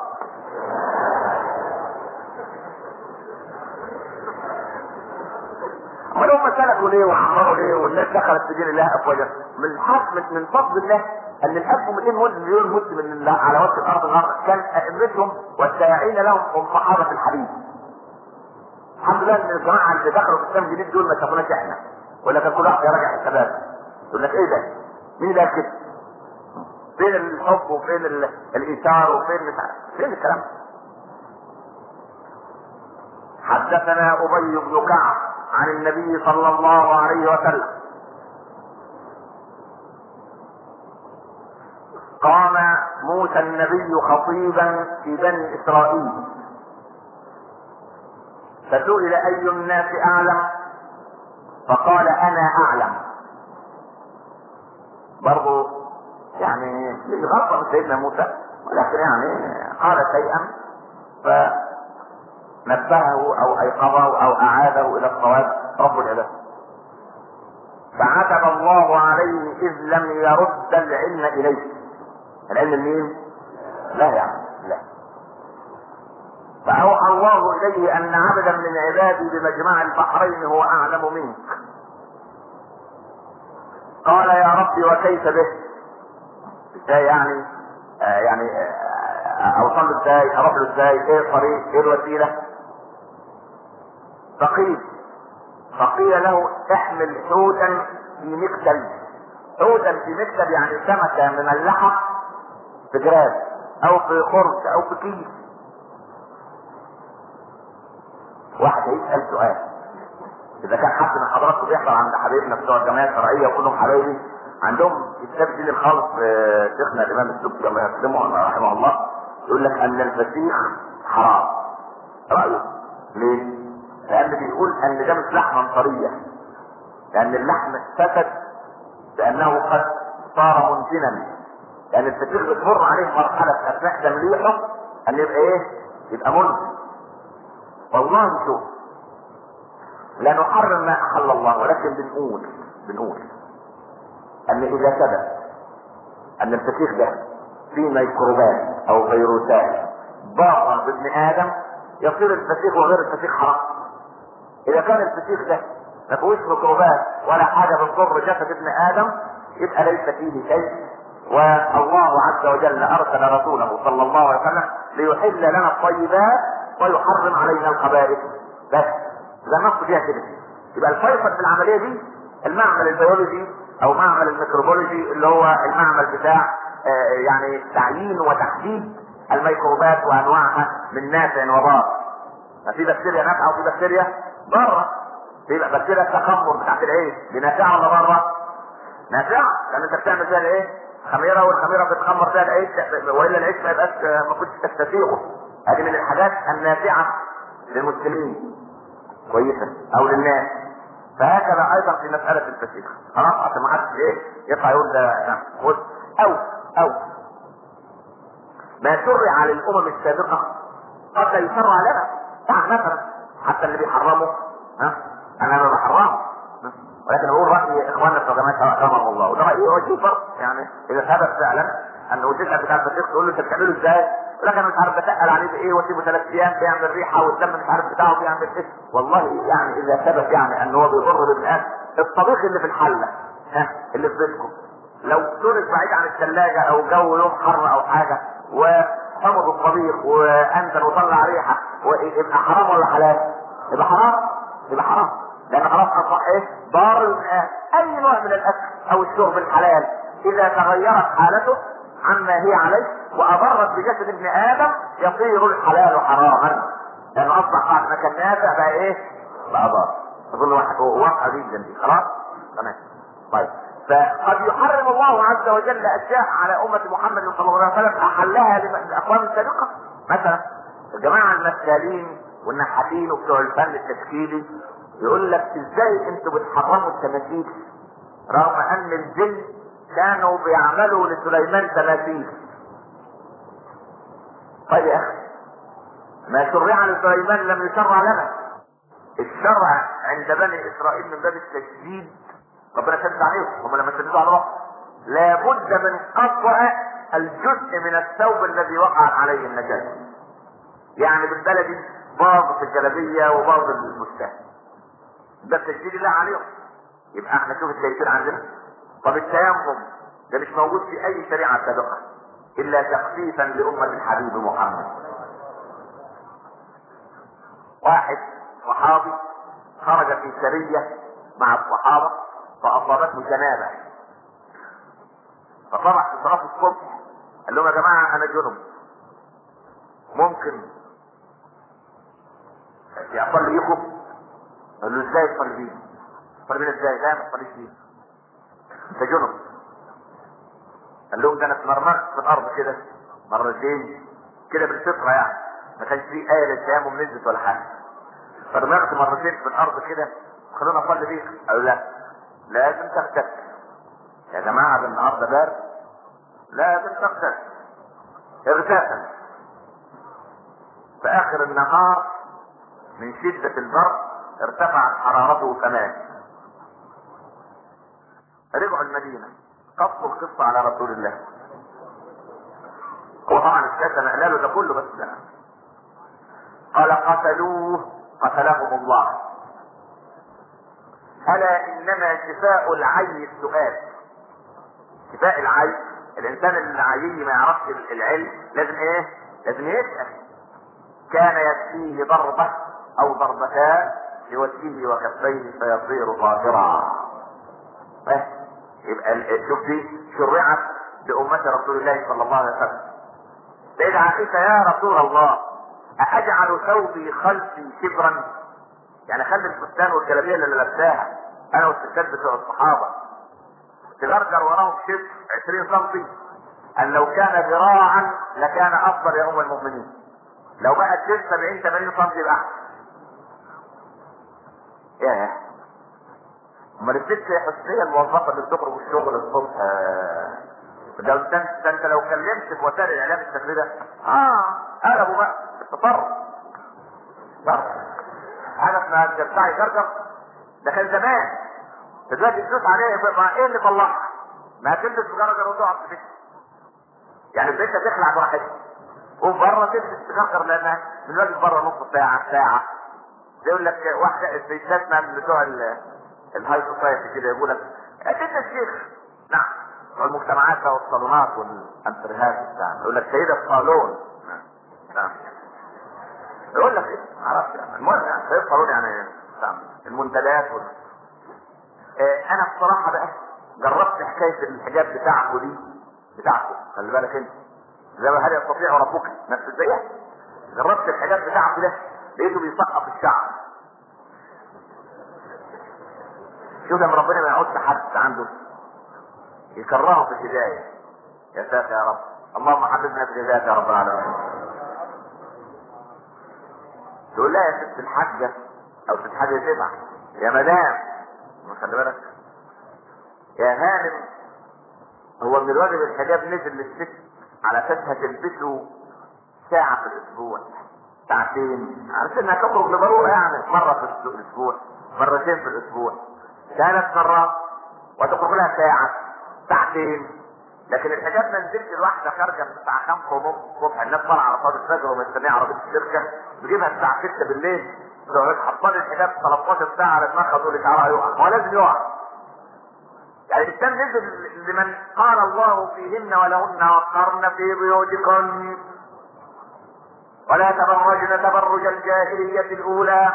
A: سلكوا ليه وعمروا ليه والناس دخلت في دين الله أفواجا من حكمة من فضل الله أن ال 1200 مليون مسلم على وجه الأرض النهارده كان أئمتهم والسائعين لهم هم صحابة الحبيب. الحمد لله إن الجماعة اللي دخلوا في الإسلام الجديد دول ما شافوناش إحنا ولا كان كل واحد يراجع الشباب يقول لك إيه ده؟ مين قال كده؟ فين الحب وفين ال- الإيثار وفين مش فين الكلام؟ حدثنا أبي بن كعب عن النبي صلى الله عليه وسلم. قام موسى النبي خطيبا في بني إسرائيل. فسئل أي الناس أعلم؟ فقال أنا أعلم. برضو يعني مش غلطه سيدنا موسى ولكن يعني قال شيئا فنبهه أو أيقظه أو أعاده إلى الصواب رب العباد. فعتب الله عليه إذ لم يرد العلم إليه. العلم لمين؟ لا يعني لا. فأوحى الله إليه أن عبدا من عبادي بمجمع البحرين هو أعلم منك قال يا رب وكيف به؟ إزاي يعني؟ آه يعني آه أوصل له إزاي؟ أروح له إزاي؟ إيه الطريق؟ إيه الوسيلة؟ فقيل فقيل له احمل حوتا في مكتل حوتا في مكتل يعني سمكة مملحة في جراب أو في خرج أو في كيس واحد هيسال سؤال. إذا كان حد من حضراتكم بيحضر عند حبايبنا بتوع الجمعية الشرعيه وكلهم حبايبي عندهم كتاب جديد خالص شيخنا الإمام السبكي الله يسلمه رحمه الله يقول لك أن الفسيخ حرام. رأيه. ليه؟ بيقول أن ده مش لحما طرية لأن اللحم فسد لأنه قد صار منتنا لأن الفسيخ بتمر عليه مرحلة اثناء تمليحه أن يبقى إيه؟ يبقى منتن والله شوف لا نحرم ما أحل الله ولكن بنقول بنقول أن إذا ثبت أن الفسيخ ده فيه ميكروبات أو فيروسات ضاره بابن آدم يصير الفسيخ وغير الفسيخ حرام. اذا كان الفسيخ ده ما فيهوش ميكروبات ولا حاجة بتضر جسد ابن آدم. يبقى ليس فيه شيء. والله عز وجل أرسل رسوله صلى الله عليه وسلم ليحل لنا الطيبات ويحرم علينا الخبائث. بس ده النص فيها كده. يبقى الفيصل في العملية دي المعمل البيولوجي أو معمل الميكروبولوجي اللي هو المعمل بتاع آه، يعني تعيين وتحديد الميكروبات وأنواعها من نافع وضار ما في بكتيريا نافعة وفي بكتيريا ضاره في بكتيريا التخمر بتاعت العيش دي نافعه ولا ضاره؟ نافعه لأن أنت بتعمل فيها الايه؟ خميرة والخميرة بتخمر فيها العيش وإلا العيش ما يبقاش ما كنتش تستسيغه. هذه من الحاجات النافعه للمسلمين. كويسة. أو للناس. فهكذا أيضا في مسألة الفسيخ. خلاص عشان ما حدش إيه يطلع يقول ده خد. أو أو. ما شرع للأمم السابقة قد لا يشرع لنا. يعني مثلا حتى اللي بيحرمه ها؟ أنا ما بحرمه. ولكن بقول راي إخواننا الجماعه رحمهم الله. وده رأيي شيء فرق. يعني إذا ثبت فعلا أن وجدت بتاع الفسيخ تقول له أنت بتعمله إزاي؟ يقول لك أنا مش عارف بتقل عليه بإيه وأسيبه ثلاث أيام بيعمل ريحة والدم مش عارف بتاعه بيعمل إيه. والله يعني إذا ثبت يعني أن هو بيضر بالناس الطبيخ اللي في الحلة ها؟ اللي في بيتكم لو ترك بعيد عن الثلاجة أو جو يوم حر أو حاجة وحمض الطبيخ وأنزل وطلع ريحة يبقى حرام ولا حلال؟ يبقى حرام يبقى حرام. لأن خلاص أصبح إيه؟ ضار أي نوع من الأكل أو الشرب الحلال إذا تغيرت حالته عما هي عليه وأضرت بجسد ابن آدم يصير الحلال حراما. لأنه أصبح بعد ما كان نافع بقى إيه؟ بقى ضار. أظن واضحه جدا. دي خلاص؟ تمام. طيب. فقد يحرم الله عز وجل أشياء على أمة محمد صلى الله عليه وسلم أحلها للاقوام السابقه مثلا الجماعة المثالين والنحاتين وبتوع الفن التشكيلي يقول لك إزاي أنتوا بتحرموا التماثيل؟ رغم أن الجن كانوا بيعملوا لسليمان تماثيل. طيب يا أخي ما شرع لسليمان لم يشرع لنا. الشرع عند بني إسرائيل من باب التشديد. ربنا شدد عليهم هم لما شددوا على بعض. لابد من قطع الجزء من الثوب الذي وقعت عليه النجاسه يعني بالبلدي باظ في الجلابيه وباظ المستهل ده التشديد الله عليهم يبقى إحنا شوف التيسير عندنا. طب التيمم ده مش موجود في أي شريعة سابقة إلا تخفيفا لأمة الحبيب محمد. واحد صحابي خرج في سريه مع الصحابة فأصابته جنابة. فطلع في صلاة الصبح قال لهم يا جماعة أنا جنب. ممكن اصلي بيكم قال له إزاي تصلي بيه؟ تصلي بينا إزاي؟ لا ما تصليش بيه انت جنب. قال لهم ده أنا اتمرمغت في الأرض كده مرتين كده بالفطرة يعني. ما كانش في آية للتيمم نزلت ولا حاجة. فرمغت مرتين في الأرض كده. خلونا أصلي بيه قالوا لا لازم تغتسل. يا جماعة ده النهارده بارد لازم تغتسل. اغتسل. في آخر النهار من شدة البرد ارتفعت حرارته كمان رجعوا المدينة. قصوا القصة على رسول الله. هو طبعا الشاشة قال له ده كله بس لا قال قتلوه قتلهم الله. ألا إنما شفاء العي السؤال. شفاء العي الإنسان العيي ما يعرفش العلم لازم إيه؟ لازم يسأل. كان يكفيه ضربة. أو ضربتان لوجهه وكفيه فيصير ظاهرا بس يبقى شوف دي شرعت لأمة رسول الله صلى الله عليه وسلم. سيدة عائشة يا رسول الله أجعل ثوبي خلفي شبرا؟ يعني خلي الفستان والجلابيه اللي لبساها أنا والستات بتوع الصحابة. تغرجر وراهم شبر 20 سم ان لو كان ذراعا لكان أفضل يا أم المؤمنين. لو بقى الشبر 70 80 سم يبقى أحسن. ياه امال الست حسنية الموظفة اللي بتخرج الشغل الصبح. ده انت انت لو كلمت في وسائل الإعلام الشكل ده. آه قلبوا بقى تطرف حاجة اسمها تدفعي جرجر ده كان زمان. دلوقتي تدوس عليه ما إيه اللي طلعها؟ ما تلبس جرجر وتقعد في بيتك يعني البيت تخلع براحتك قوم بره تلبس جرجر لانها واجب بره نص ساعة ساعة. يقول لك واحدة السيدات من بتوع الهاي سوسايتي كده يقول لك انت الشيخ نعم. والمجتمعات والصالونات والانترهات يقول لك سيدة الصالون. نعم. يقول لك إيه؟ يعني المهم يعني فيفطرون يعني المنتديات وال... آه أنا بصراحة بقى جربت حكاية الحجاب بتاعكم دي بتاعكم خلي بالك أنت. زي ما هل يستطيع ربك نفس الزيها جربت الحجاب بتاعكم ده؟ لقيته بيسقط الشعر. شوف لما ربنا ما يعودش حد عنده يكرهه في الهداية. يا ساتر يا رب. اللهم حببنا في الهداية يا رب العالمين. تقول لها يا ست الحاجة أو ست الحاجة تبع. يا مدام خلي بالك. يا هانم هو من الواجب الحجاب نزل للست على اساسها تلبسه ساعة في الأسبوع. ساعتين. على إنها تخرج لضرورة يعني مرة في الأسبوع. مرتين في الأسبوع. ثلاث مرات وتخرج لها ساعة ساعتين. لكن الحجاب ما نزلش الواحدة خارجة من الساعة 5 ونص الصبح الناس طالعة على صلاة الفجر ومستنية عربية الشركة. بجيبها الساعة 6 بالليل. تقعد حاطة الحجاب 13 ساعة على دماغها تقول لي شعرها يقع. هو لازم يقع. يعني الإسلام نزل لمن قال الله فيهن ولهن وقرن في بيوتكن. ولا تبرجن تبرج الجاهلية الأولى.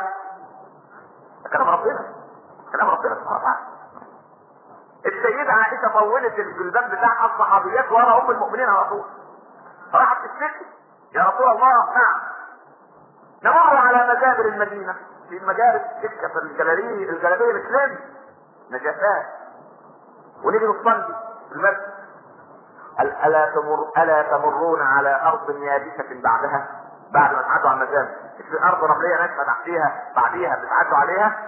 A: كلام ربنا. كلام ربنا سبحانه وتعالى. السيدة عائشة طولت الجلباب بتاعها الصحابيات ورا أم المؤمنين على طول. راحت تشتكي يا رسول الله نعم. نمر على مجابر المدينة. في مجاري السكة في الجلالية الجلالية الإسلامي. نجاسات. ونيجي نصلي في المسجد. ألا تمر ألا تمرون على أرض يابسة بعدها؟ بعد ما تعدوا على المجال. في أرض رملية ناشفة تحتيها بعديها بتعدوا عليها.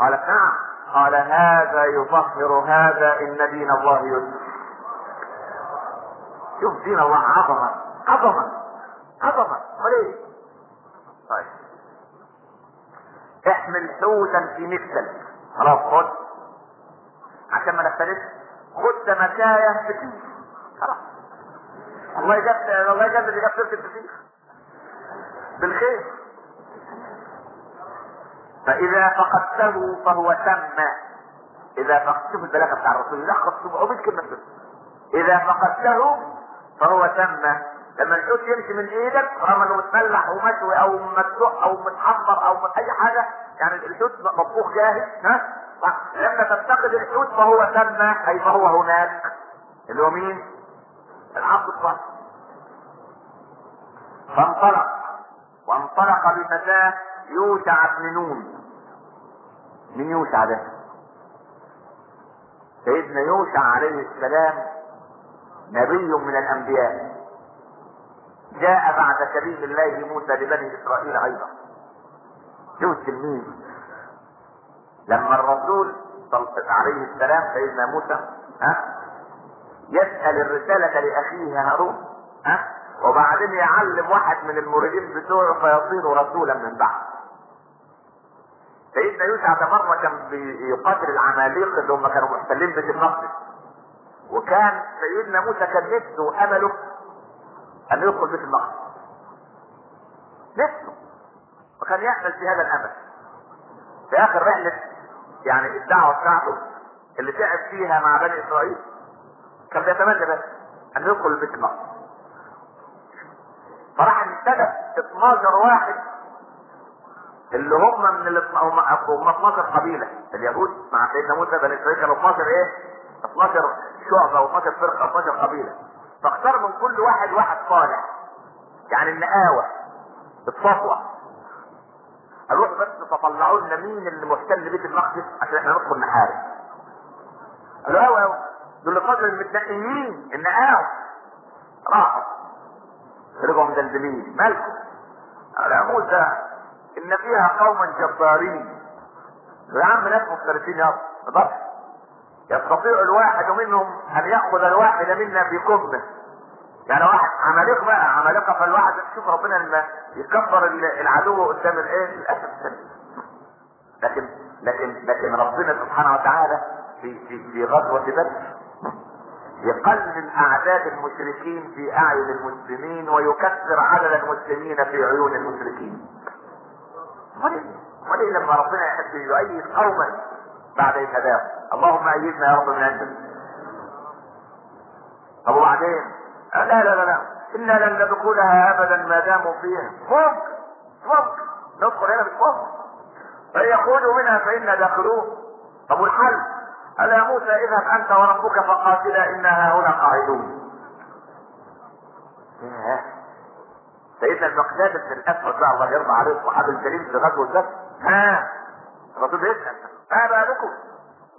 A: قالت نعم. قال هذا يطهر هذا إن دين الله يسر شوف دين الله عظمة عظمة عظمة. وليه طيب. احمل حوتا في مكتل خلاص خد. عشان ما نختلفش خد مكاية في كيس خلاص. الله يجاب الله يجاب اللي جاب سيرة الفسيخ بالخير. فإذا فقدته فهو تم إذا فقدت شوف البلاغة بتاع الرسول يلخص 700 كلمة بس إذا فقدته فهو تم لما الحوت يمشي من إيدك إنه متملح ومشوي أو مسلوق أو متحمر أو من أي حاجة يعني الحوت مطبوخ جاهز ها؟ لما تفتقد الحوت فهو تم أي فهو هناك. اللي هو مين؟ العبد الصالح فانطلق. وانطلق بفتاة يوشع بن نون. من يوشع ده؟ سيدنا يوشع عليه السلام نبي من الأنبياء. جاء بعد كريم الله موسى لبني إسرائيل أيضا. شوف التلميذ لما الرسول عليه السلام سيدنا موسى ها يسأل الرسالة لأخيه هارون ها وبعدين يعلم واحد من المريدين بتوعه فيصير رسولا من بعد. سيدنا يوسع ده مرة كان بيقاتل العماليق اللي هم كانوا محتلين بيت المقدس. وكان سيدنا موسى كان نفسه وامله أن يدخل بيت المقدس. نفسه. وكان يحمل في هذا الأمل. في آخر رحلة يعني الدعوة بتاعته اللي تعب فيها مع بني إسرائيل كان بيتمنى بس أن يدخل بيت المقدس. فراح انتدب 12 واحد اللي هم من ال هم هم 12 قبيلة. اليهود مع سيدنا موسى بني إسرائيل كانوا 12 إيه؟ 12 شعبة و12 فرقة 12 قبيلة. فاختار من كل واحد واحد صالح. يعني النقاوة الصفوة. أروح بس تطلعوا لنا مين اللي محتل بيت المقدس عشان إحنا ندخل نحارب قالوا أيوه أيوه دول القدر المتنقيين النقاوة. راحوا. رجعوا مدلدلين مالكم يا موسى إن فيها قوما جبارين. يا عم ناس مختلفين يا رب. يستطيع الواحد منهم أن يأخذ الواحد منا بكمه يعني واحد عمالقه بقى عمالقه فالواحد شوف ربنا لما يكبر العدو قدام الإيه؟ الاسد السليم لكن لكن لكن ربنا سبحانه وتعالى في في في غزوة بدر. يقلل أعداد المشركين في أعين المسلمين ويكثر عدد المسلمين في عيون المشركين. وليه لما ربنا يحب يؤيد قوما بعد هداهم اللهم أيدنا يا رب من عندك طب وبعدين لا لا لا لا. إنا لن ندخلها أبدا ما داموا فيها ممكن ممكن ندخل هنا فإن يخرجوا منها فإنا داخلون طب والحل يا موسى اذهب أنت وربك فقاتلا إنا هنا قاعدون. سيدنا المقداد بن الأسود بقى الله يرضى عليه الصحابي الكريم في غزوة بدر. ها. الرسول بيسأل ما بالكم؟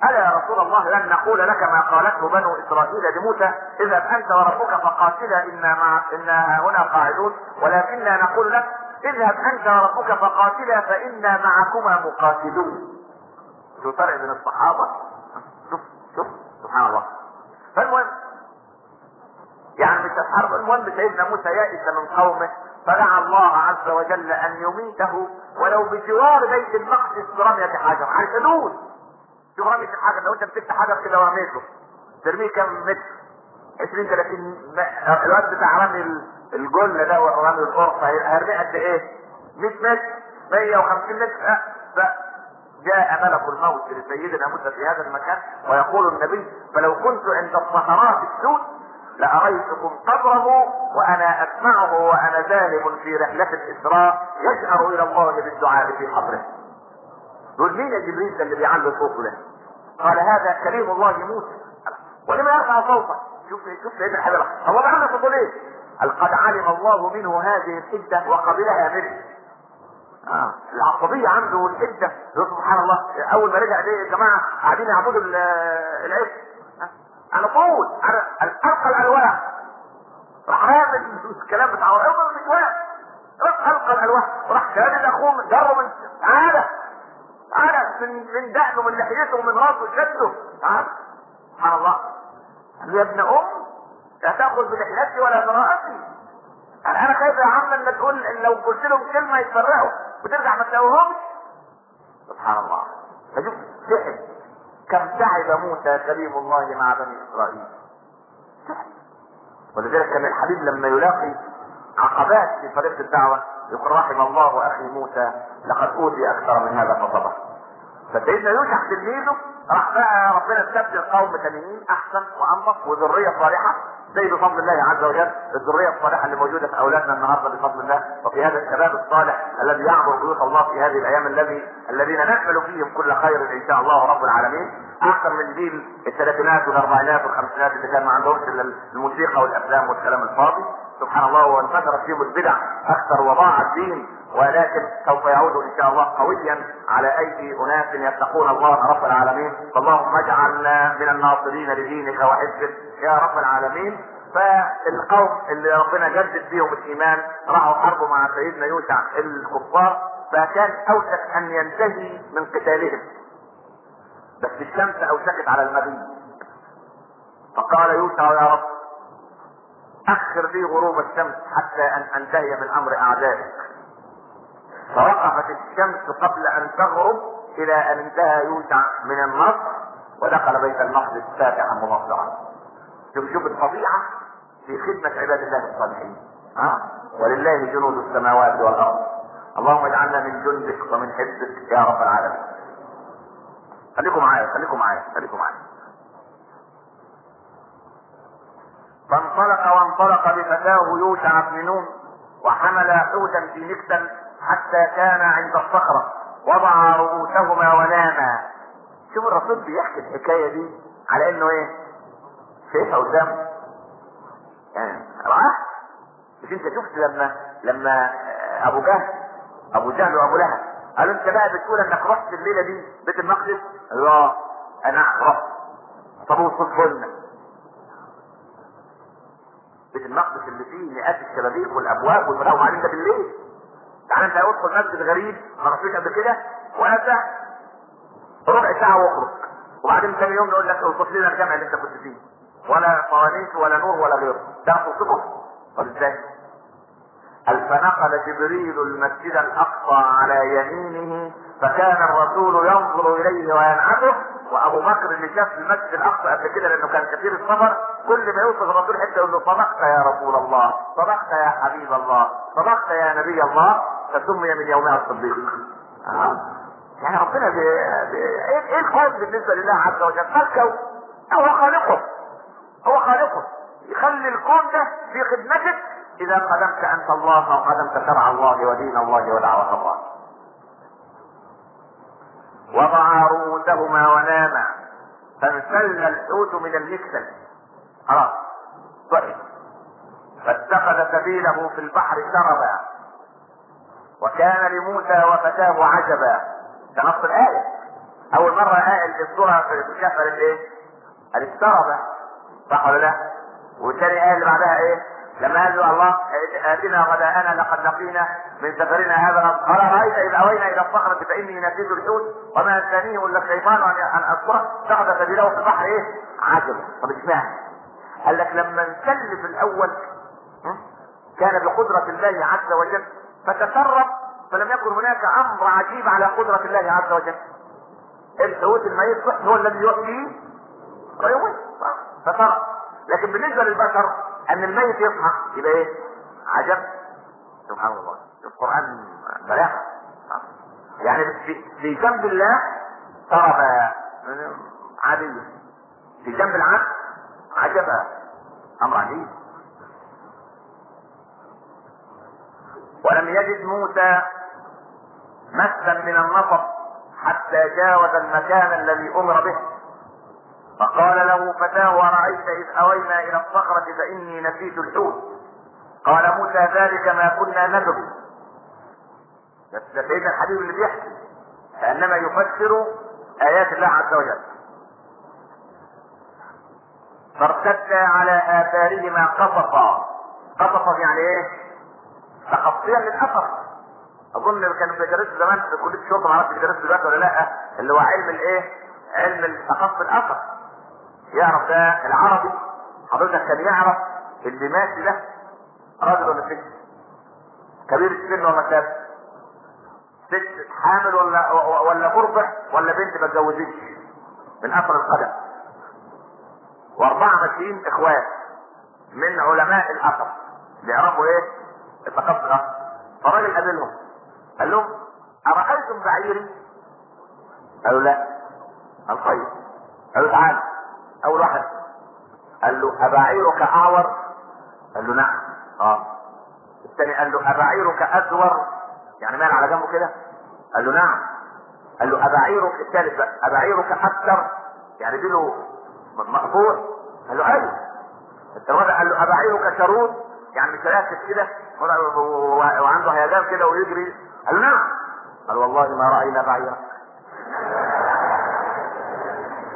A: ألا يا رسول الله لن نقول لك ما قالته بنو إسرائيل لموسى. اذهب أنت وربك فقاتلا إنا مع إنا هنا قاعدون. ولكننا نقول لك اذهب أنت وربك فقاتلا فإنا معكما مقاتلون. شو فرق بين الصحابة. شوف شوف سبحان الله. فالمهم يعني مش الحرب المهم سيدنا موسى يائس من قومه فدعا الله عز وجل أن يميته ولو بجوار بيت المقدس برمية حجر. على حدود شوف رمية الحجر لو أنت مسكت حجر كده ورميته ترميه كم متر؟ 20 30 الوقت بتاع رمي الجل ده ورمي القرصة هيرميه قد إيه؟ 100 متر 150 متر. جاء ملك الموت لسيدنا موسى في هذا المكان ويقول النبي فلو كنت عند الصحراء السود لأريتكم قبره وأنا أسمعه وأنا ذاهب في رحلة الإسراء يجأر إلى الله بالدعاء في قبره. يقول مين جبريل اللي بيعلي صوته ده؟ قال هذا كريم الله موسى. ولما يرفع صوته؟ شوف شوف سيدنا الحبيب هو بعمل صوته ليه؟ قد علم الله منه هذه الحدة وقبلها منه. آه. العصبية عنده والحدة سبحان الله. أول ما رجع ليه يا جماعة قاعدين يعبدوا العيش. على طول. على القى الألواح. راح رامي الكلام بتاع اول مش راح القى الألواح. وراح شاد اخوه جره من تعالى تعالى من من دقنه من لحيته ومن راسه شده. تعالى سبحان الله. يا ابن أم لا تأخذ بلحيتي ولا براءتي. قال أنا خايف يا عم ان تقول لو قلت لهم كلمة يتفرقوا؟ وترجع ما تلاقوهمش؟ سبحان الله. فشوف سحر كم تعب موسى كريم الله مع بني إسرائيل؟ ولذلك كان الحبيب لما يلاقي عقبات في طريق الدعوة يقول رحم الله أخي موسى لقد أوتي أكثر من هذا فصبر فسيدنا يوشع تلميذه؟ راح بقى ربنا استبدل قوم تانيين أحسن وأنظف وذرية صالحة زي بفضل الله عز وجل الذرية الصالحة اللي موجودة في أولادنا النهارده بفضل الله وفي هذا الشباب الصالح الذي يعبر بيوت الله في هذه الأيام الذي الذين نامل فيهم كل خير إن شاء الله رب العالمين. أكثر من جيل الثلاثينات والأربعينات والخمسينات اللي كان ما عندهمش إلا الموسيقى والأفلام والكلام الفاضي. سبحان الله وانتشرت فيهم البدع أكثر وضاع الدين ولكن سوف يعود إن شاء الله قويا على ايدي أناس يتقون الله رب العالمين. فاللهم اجعلنا من الناصرين لدينك وحزبك. يا رب العالمين فالقوم اللي ربنا جدد فيهم الإيمان راحوا حربوا مع سيدنا يوشع الكفار فكان اوشك أن ينتهي من قتالهم. بس الشمس اوشكت على المغيب فقال يوشع يا رب أخر لي غروب الشمس حتى أن أنتهي من أمر اعدائك فوقفت الشمس قبل أن تغرب إلى أن انتهى يوشع من النصر ودخل بيت المقدس فاتحا مبصرا شوف شوف الطبيعه في خدمة عباد الله الصالحين. ها؟ ولله جنود السماوات والأرض. اللهم اجعلنا من جندك ومن حزبك يا رب العالمين. خليكم معايا خليكم معايا خليكم معايا. فانطلق وانطلق بفتاه يوشع بن نون وحمل حوتا في مكتل حتى كان عند الصخرة. وضع رؤوسهما وناما. شوف الرسول بيحكي الحكاية دي على إنه إيه؟ شايفها قدامه. يعني رأى مش أنت شفت لما لما أبو جهل أبو جهل وأبو لهب قالوا أنت بقى بتقول إنك رحت الليلة دي بيت المقدس؟ لا أنا رحت. طب وصفه لنا بيت المقدس اللي فيه مئات الشبابيك والأبواب وبعدين ده بالليل. تعالى انت ادخل مسجد غريب ما رحتوش قبل كده؟ وانت ربع ساعة وأخرج. وبعدين ثاني يوم نقول لك اوصف لنا الجامع اللي انت كنت فيه. ولا فوانيس ولا نور ولا غيره. ده توصفه طب إزاي؟ قال فنقل جبريل المسجد الأقصى على يمينه فكان الرسول ينظر إليه وينعته وابو بكر اللي شاف المسجد الاقصى قبل كده لأنه كان كثير السفر كل ما يوصف الرسول حتى يقول له صدقت يا رسول الله صدقت يا حبيب الله صدقت يا نبي الله. فسمي من يومها الصديق. آه. يعني ربنا بي... بي... إيه إيه الخوف بالنسبة لله عز وجل؟ مكه هو خالقه. هو خالقه. يخلي الكون ده في خدمتك إذا قدمت أنت الله وقدمت شرع الله ودين الله ودعوة الله. رؤوسهما وناما فانسل الحوت من المكسل خلاص. طيب. فاتخذ سبيله في البحر سربا. وكان لموسى وفتاه عجبا. ده نص الآية. أول مرة آية السورة في كفر الإيه؟ الاستربة صح ولا لا؟ والتاني آية اللي بعدها إيه؟ لما قال له الله. آتنا غداءنا لقد لقينا من سفرنا هذا قال رأيت إذ أوينا إلى الصخرة فإني نسيت الحوت وما أنسانيه إلا الشيطان أن أذكره اتخذ سبيله في البحر. إيه؟ عجب. طب اشمعنى؟ قال لك لما انسل في الأول كان بقدرة الله عز وجل فتسرب فلم يكن هناك أمر عجيب على قدرة الله عز وجل. الحوت الميت هو الذي يؤتي ويموت. فسرب لكن بالنسبة للبشر أن الميت يصحى يبقى إيه؟ عجب. سبحان الله. القرآن بلاغة يعني في, جنب الله سرب عادية في جنب العبد عجبا أمر عجيب. ولم يجد موسى مسا من النصب حتى جاوز المكان الذي أمر به. فقال له فتاه أرأيت إذ أوينا إلى الصخرة فإني نسيت الحوت. قال موسى ذلك ما كنا ندعو بس ده سيدنا الحبيب اللي بيحكي كأنما يفسر آيات الله عز وجل. فارتدا على آثارهما قصصا. قصصا يعني إيه؟ تخطيا للأثر. أظن كانوا بيدرسوا زمان في كلية الشرطة ما أعرفش بيدرسوا دلوقتي ولا لأ اللي هو علم الإيه؟ علم ثقافه الأثر. يعرف ده العربي؟ حضرتك كان يعرف اللي ماشي ده راجل ولا ست؟ كبير السن ولا شاب ست حامل ولا ولا مرضع ولا بنت ما اتجوزتش؟ من أثر القدم. وأربعة ماشيين اخوات من علماء الأثر. بيعرفوا إيه؟ الثقافه الاثر فالراجل قابلهم. قال لهم أرأيتم بعيري؟ قالوا لا. قال طيب. قالوا تعالى أول واحد قال له ابعيرك أعور؟ قال له نعم آه الثاني قال له ابعيرك أزور؟ يعني مال على جنبه كده؟ قال له نعم قال له ابعيرك الثالث بقى ابعيرك أكثر؟ يعني دي له مقبول قال له أيوه الرابع قال له ابعيرك شرود؟ يعني مش راكب كده وعنده هيجان كده ويجري قال له نعم قال والله ما رأينا بعيرك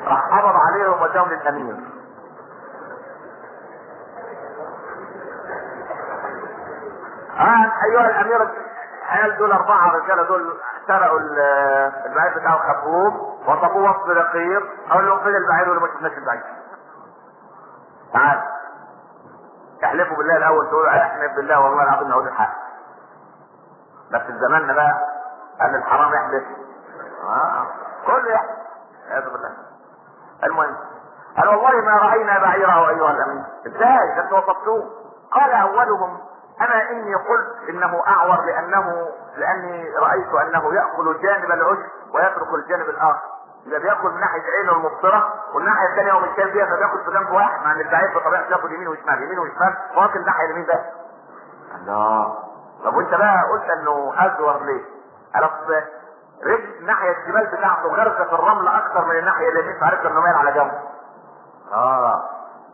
A: راح قبض عليهم وداهم للامير آه أيها الأمير العيال دول أربعة رجالة دول سرقوا البعير بتاعهم خبوه وطبوه وسط دقيق أقول لهم فين البعير ولا ما شفناش البعير. تعال. احلفوا بالله الأول تقولوا احلف بالله والله العظيم نعود الحق بس في زماننا بقى قال الحرام يحلف آه. كله والعياذ بالله. المهم قال والله ما رأينا بعيره أيها الامين إزاي ده أنتوا وصفتوه قال أولهم أما إني قلت إنه أعور لأنه لأني رأيت أنه يأكل جانب العشب ويترك الجانب الآخر. إذا بيأكل من ناحية عينه المبصرة والناحيه الثانية مش شايف فيها فبيأكل في جنب واحد. مع ان البعير بطبيعته ياكل يمين وشمال. يمين وشمال واكل الناحيه اليمين بس. الله. طب وانت بقى قلت إنه أزور ليه؟ قال رجل الناحيه الشمال بتاعته غرزه في الرمل أكثر من الناحية اليمين فعرفت إنه مايل على جنب. آه.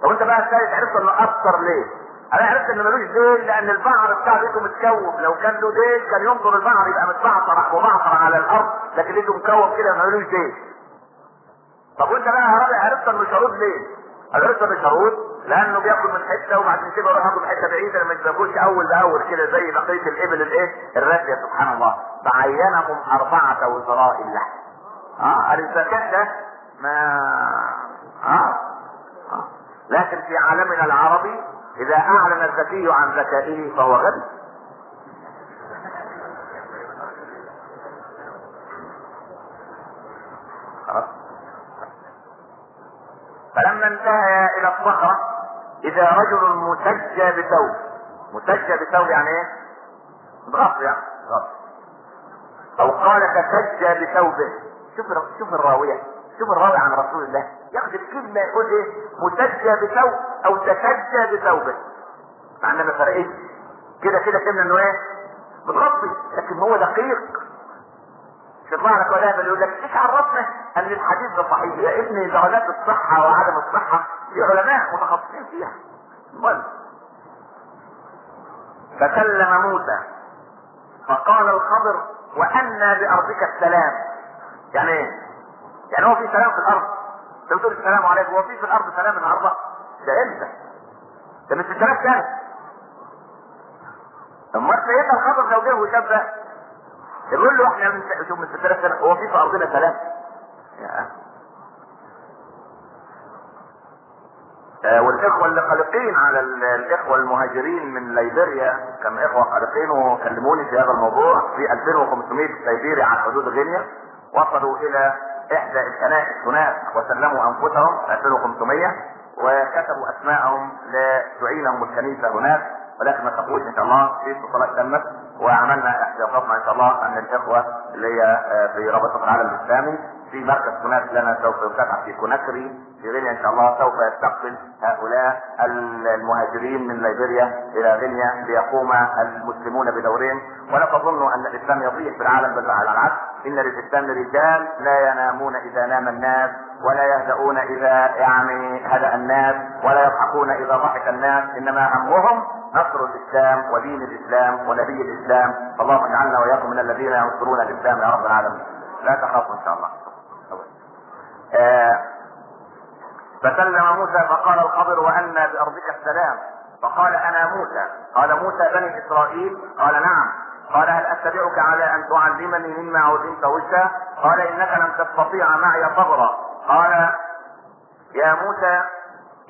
A: طب أنت بقى الثالث عرفت إنه أكثر ليه؟ أنا عرفت إنه ملوش ديل لأن البعر بتاع بيته متكوم. لو كان له ديل كان ينظر البعر يبقى متبعثر وبعثر على الأرض لكن لقيته مكوم كده ملوش ديل طب وأنت بقى يا عرفت إنه شرود ليه؟ عرفت إنه شرود لأنه بياكل من حتة وبعدين كده يروح ياكل من حتة بعيدة لما بياكلش أول بأول كده زي بقية الإبل الإيه؟ الراسيه سبحان الله فعينهم أربعة وزراء اللحم. آه الزكاه ده ما آه آه لكن في عالمنا العربي إذا أعلن الذكي عن ذكائه فهو غبي فلما انتهى إلى الصخرة إذا رجل مسجى بثوب. مسجى بثوب يعني إيه؟ بغط يعني. غط أو قال تسجى بثوبه شوف شوف الراوية. شوف الراوي عن رسول الله. ياخد الكلمة يقول إيه؟ مسجى بثوب أو تسجى بثوبه مع اننا فرقين كده كده كلمة إنه إيه؟ بتغطي لكن هو دقيق. يطلع لك ولا يقول لك إيش عرفنا؟ أن الحديث ده صحيح. يا ابني درجات الصحة وعدم الصحة في علماء متخصصين فيها. المهم فكلم موسى. فقال الخضر وأنى بأرضك السلام. يعني إيه؟ يعني هو في سلام في الأرض. أنت بتقول السلام عليكم. هو في في الأرض سلام النهارده؟ ده إمتى؟ ده من 6000 سنة. امال سيدنا الخضر لو جه وشاف ده يقول له إحنا شوف من 6000 سنة. هو في في أرضنا سلام يا آه والإخوة اللي قلقين على الإخوة المهاجرين من ليبيريا كم إخوة قلقين وكلموني في هذا الموضوع في 2500 سيبيري على حدود غينيا وصلوا إلى إحدى الكنائس هناك وسلموا أنفسهم 2500 وكتبوا أسماءهم لتعينهم الكنيسه هناك ولكن ما تقولش إن شاء الله في اتصالات تمت وعملنا احتياطاتنا إن شاء الله أن الإخوة اللي هي في رابطة العالم الإسلامي في مركز هناك لنا سوف يفتح في كوناكري. في غينيا إن شاء الله سوف يستقبل هؤلاء المهاجرين من ليبيريا إلى غينيا ليقوم المسلمون بدورهم. ولا تظنوا أن الإسلام يضيع في العالم بل على العكس. إن للاسلام رجال لا ينامون إذا نام الناس ولا يهدؤون إذا يعني هدأ الناس ولا يضحكون إذا ضحك الناس. إنما همهم نصر الإسلام ودين الإسلام ونبي الإسلام. اللهم اجعلنا وإياكم من الذين ينصرون الإسلام يا رب العالمين. لا تخافوا إن شاء الله. آه فسلم موسى فقال الخضر وأنى بأرضك السلام. فقال أنا موسى. قال موسى بني إسرائيل؟ قال نعم. قال هل أتبعك على أن تعلمني مما علمت رشدا قال إنك لن تستطيع معي صبرا. قال يا موسى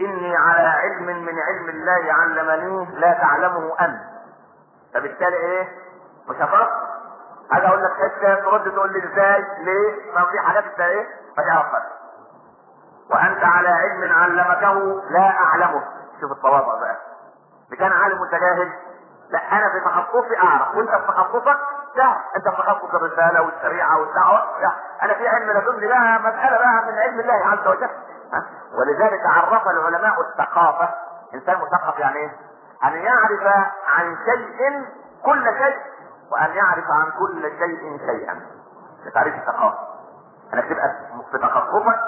A: إني على علم من علم الله علمنيه لا تعلمه أنت فبالتالي إيه؟ مش هفرق هذا أقول لك حتة ترد تقول لي إزاي؟ ليه؟ ما في حاجات انت إيه فتعرفها وأنت على علم علمته لا أعلمه. شوف التواضع بقى. اللي كان عالم وانت جاهل لا أنا في تخصصي أعرف. وأنت في تخصصك؟ تعرف أنت في تخصص الرسالة والشريعة والدعوة؟ أنا في علم لدني بقى مسألة بقى من علم الله عز وجل. ولذلك عرف العلماء الثقافة إنسان مثقف يعني إيه؟ أن يعرف عن شيء كل شيء وأن يعرف عن كل شيء شيئا. تعريف الثقافة. إنك تبقى في تخصصك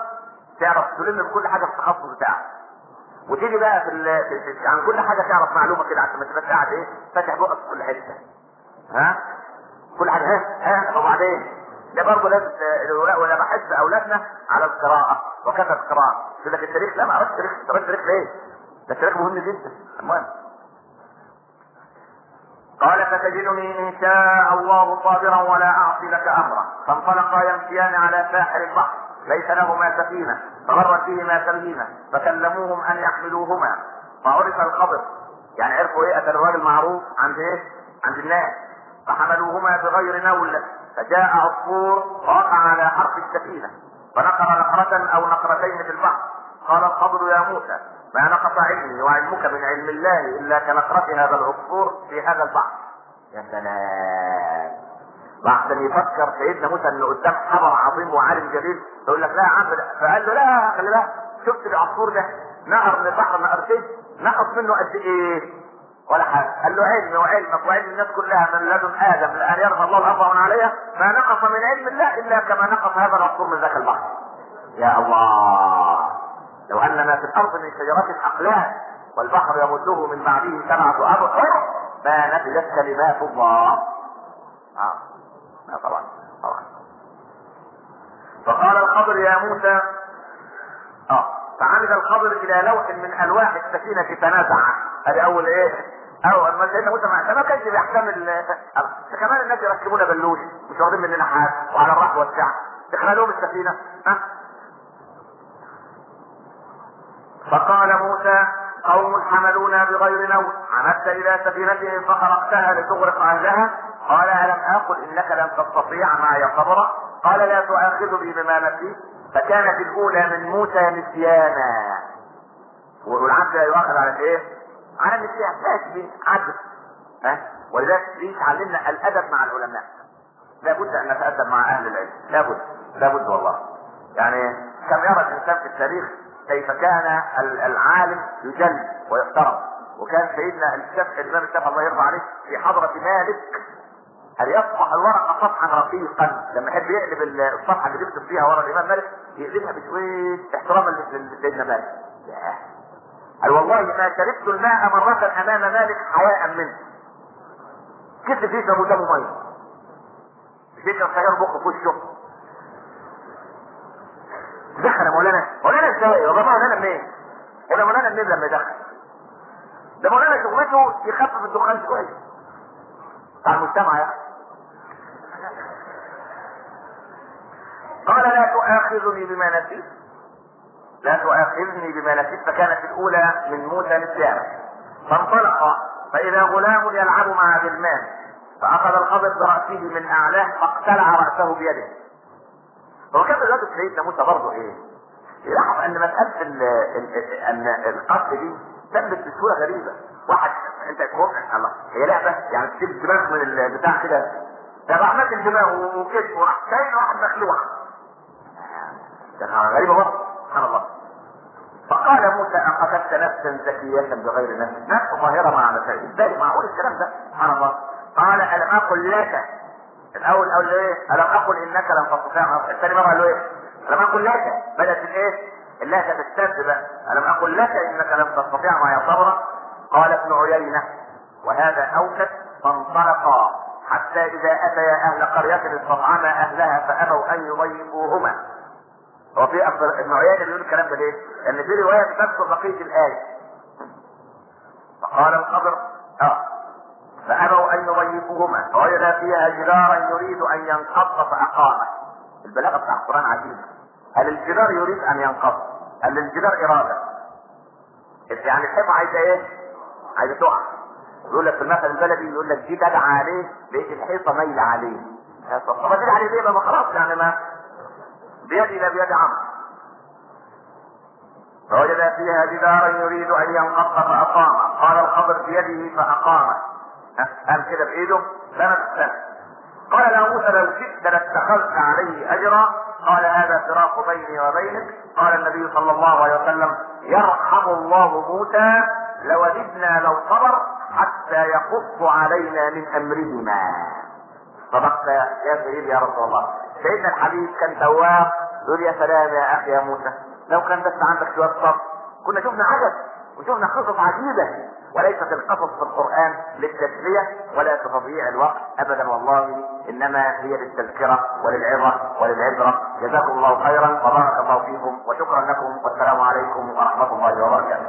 A: تعرف تلم بكل حاجة في التخصص بتاعك. وتيجي بقى في. في, عن كل حاجة تعرف معلومة كده عشان ما تبقاش قاعد إيه؟ فاتح بقك في كل حتة. ها؟ كل حاجة ها؟ ها؟ وبعدين؟ ده برضه لازم ولا بحث أولادنا على القراءة. وكثره القراءة. يقول لك التاريخ لا ما أعرفش التاريخ. طب التاريخ ليه؟ ده التاريخ مهم جدا. المهم. قال فتجدني إن شاء الله صابرا ولا أعصي لك امرا. فانطلقا يمشيان على ساحل البحر. ليس لهما سفينة فمرت بهما سفينه فكلموهم أن يحملوهما. فعرف الخبر. يعني عرفوا إيه؟ أتى الراجل معروف عند إيه؟ عند الناس. فحملوهما بغير نول فجاء عصفور ووقع على حرف السفينة فنقر نقرة أو نقرتين في البحر قال الخضر يا موسى ما نقص علمي وعلمك من علم الله إلا كنقرة هذا العصفور في هذا البحر يا سلام بعد أن يفكر سيدنا موسى أنه قدام حضر عظيم وعالم جليل يقول لك لا يا عم. فقال له لا خلي بالك شفت العصفور ده نهر من البحر نهرتين نقص منه قد إيه؟ ولا حاجة. قال له علمي وعلمك وعلم الناس كلها من لدن آدم. لأن يرضى الله الأرض ومن عليها؟ ما نقص من علم الله إلا كما نقص هذا العصفور من ذاك البحر. يا الله! لو اننا في الأرض من شجرات أقلام والبحر يمده من بعده سبعة أبحر ما نفذت كلمات الله آه. لا طبعا طبعا. فقال الخضر يا موسى آه. فعمد الخضر إلى لوح من الواح السفينة تنازع ادي أول إيه؟ اول ما سيدنا موسى ما كانش ده كمان الناس يركبونا بلوش مش واخدين مننا حاجة وعلى الرحب والسعه دخل لهم السفينه ها؟ فقال موسى قوم حملونا بغير نوم. عمدت إلى سفينتهم فخرقتها لتغرق أهلها. قال ألم آقل إنك لن تستطيع معي صبرا قال لا تؤاخذني بما نسيت. فكانت الأولى من موسى نسيانا. والعبد لا يؤاخذ على الايه؟ على ماشي عبد ها؟ ولذلك دي تعلمنا الأدب مع العلماء. لابد أن نتأدب مع أهل العلم. لابد لابد والله. يعني كم يرى الإنسان في التاريخ كيف كان العالم يجل ويحترم. وكان سيدنا الشافعي الإمام الشافعي الله يرضى عليه في حضرة مالك هل يصفح الورقه صفحا رقيقا؟ لما يحب يقلب الصفحة اللي بيكتب فيها ورا الإمام مالك يقلبها بشوية احتراما لسيدنا مالك. قال والله ما شربت الماء مرة أمام مالك حياء منه. كيف تشرب قدامه مية؟ سيار بخ في وشه. دخل يا مولانا، مولانا إزاي؟ يا بابا مولانا منين؟ ده مولانا منين لما يدخل؟ ده مولانا شغلته يخفف الدخان شوية. بتاع المجتمع يعني. قال لا تؤاخذني بما نسيت لا تؤاخذني بما نسيت فكانت الأولى من موسى نسيانا فانطلق فإذا غلام يلعب مع غلمان فأخذ الخضر برأسه من أعلاه فاقتلع رأسه بيده. هو كان الراجل سيدنا موسى برضه إيه؟ يلاحظ أن مسألة ال ال أن القتل دي تمت بصورة غريبة. واحد أنت تقول الله هي لعبة يعني تسيب الدماغ من البتاع كده. ده ماسك الدماغ وكتفه وراح كاين واحد مخلوع. ده غريبة برضه. سبحان الله. فقال موسى أقتلت نفسا زكية بغير نفس؟ نفس ظاهرة مع نفسها. إزاي؟ معقول الكلام ده. سبحان الله. قال ألم أقل لك؟ الأول أقول إيه؟ ألم أقل إنك لن تستطيع الثاني مرة قال له إيه؟ ألم أقل لك؟ بدأت الإيه اللي تستبد بقى ألم أقل لك إنك لن تستطيع معي صبرا قال ابن عيينة. وهذا أوكد فانطلقا حتى إذا أتيا أهل قرية استطعما أهلها فأبوا أن يضيفوهما. هو في أكثر ابن عيينة بيقول الكلام ده ليه؟ لأن في رواية بتذكر بقية الآية. فقال الخضر آه فأبوا أن يضيفوهما فوجد فيها جدارا يريد أن ينقض فأقامه. البلاغة بتاع القرآن عجيبة. هل الجدار يريد أن ينقض؟ هل الجدار إرادة؟ يعني الحيطة عايزة إيه؟ عايزة تقع. يقول لك في المثل البلدي يقول لك تدعى عليه لقيت الحيطة مايلة عليه. طب تدعى عليه ليه؟ ما خلاص يعني ما بيد إلى بيد عمرو. فوجد فيها جدارا يريد أن ينقض فأقام. قال الخضر بيده فأقام. قام كده بإيده؟ لم تستنى قال له موسى لو شئت لاتخذت عليه أجرا. قال هذا فراق بيني وبينك. قال النبي صلى الله عليه وسلم يرحم الله موسى لوددنا لو صبر حتى يقص علينا من أمرهما. صدقت يا سيدي يا رسول الله. سيدنا الحبيب كان تواب يقول يا سلام يا أخي يا موسى لو كان بس عندك شوية صبر كنا شفنا عجب وشفنا قصص عجيبة. وليست القصص في القرآن للتسليه ولا لتضييع الوقت ابدا والله. إنما هي للتذكرة وللعظة وللعبرة. جزاكم الله خيرا وبارك الله فيكم وشكرا لكم. والسلام عليكم ورحمة الله وبركاته.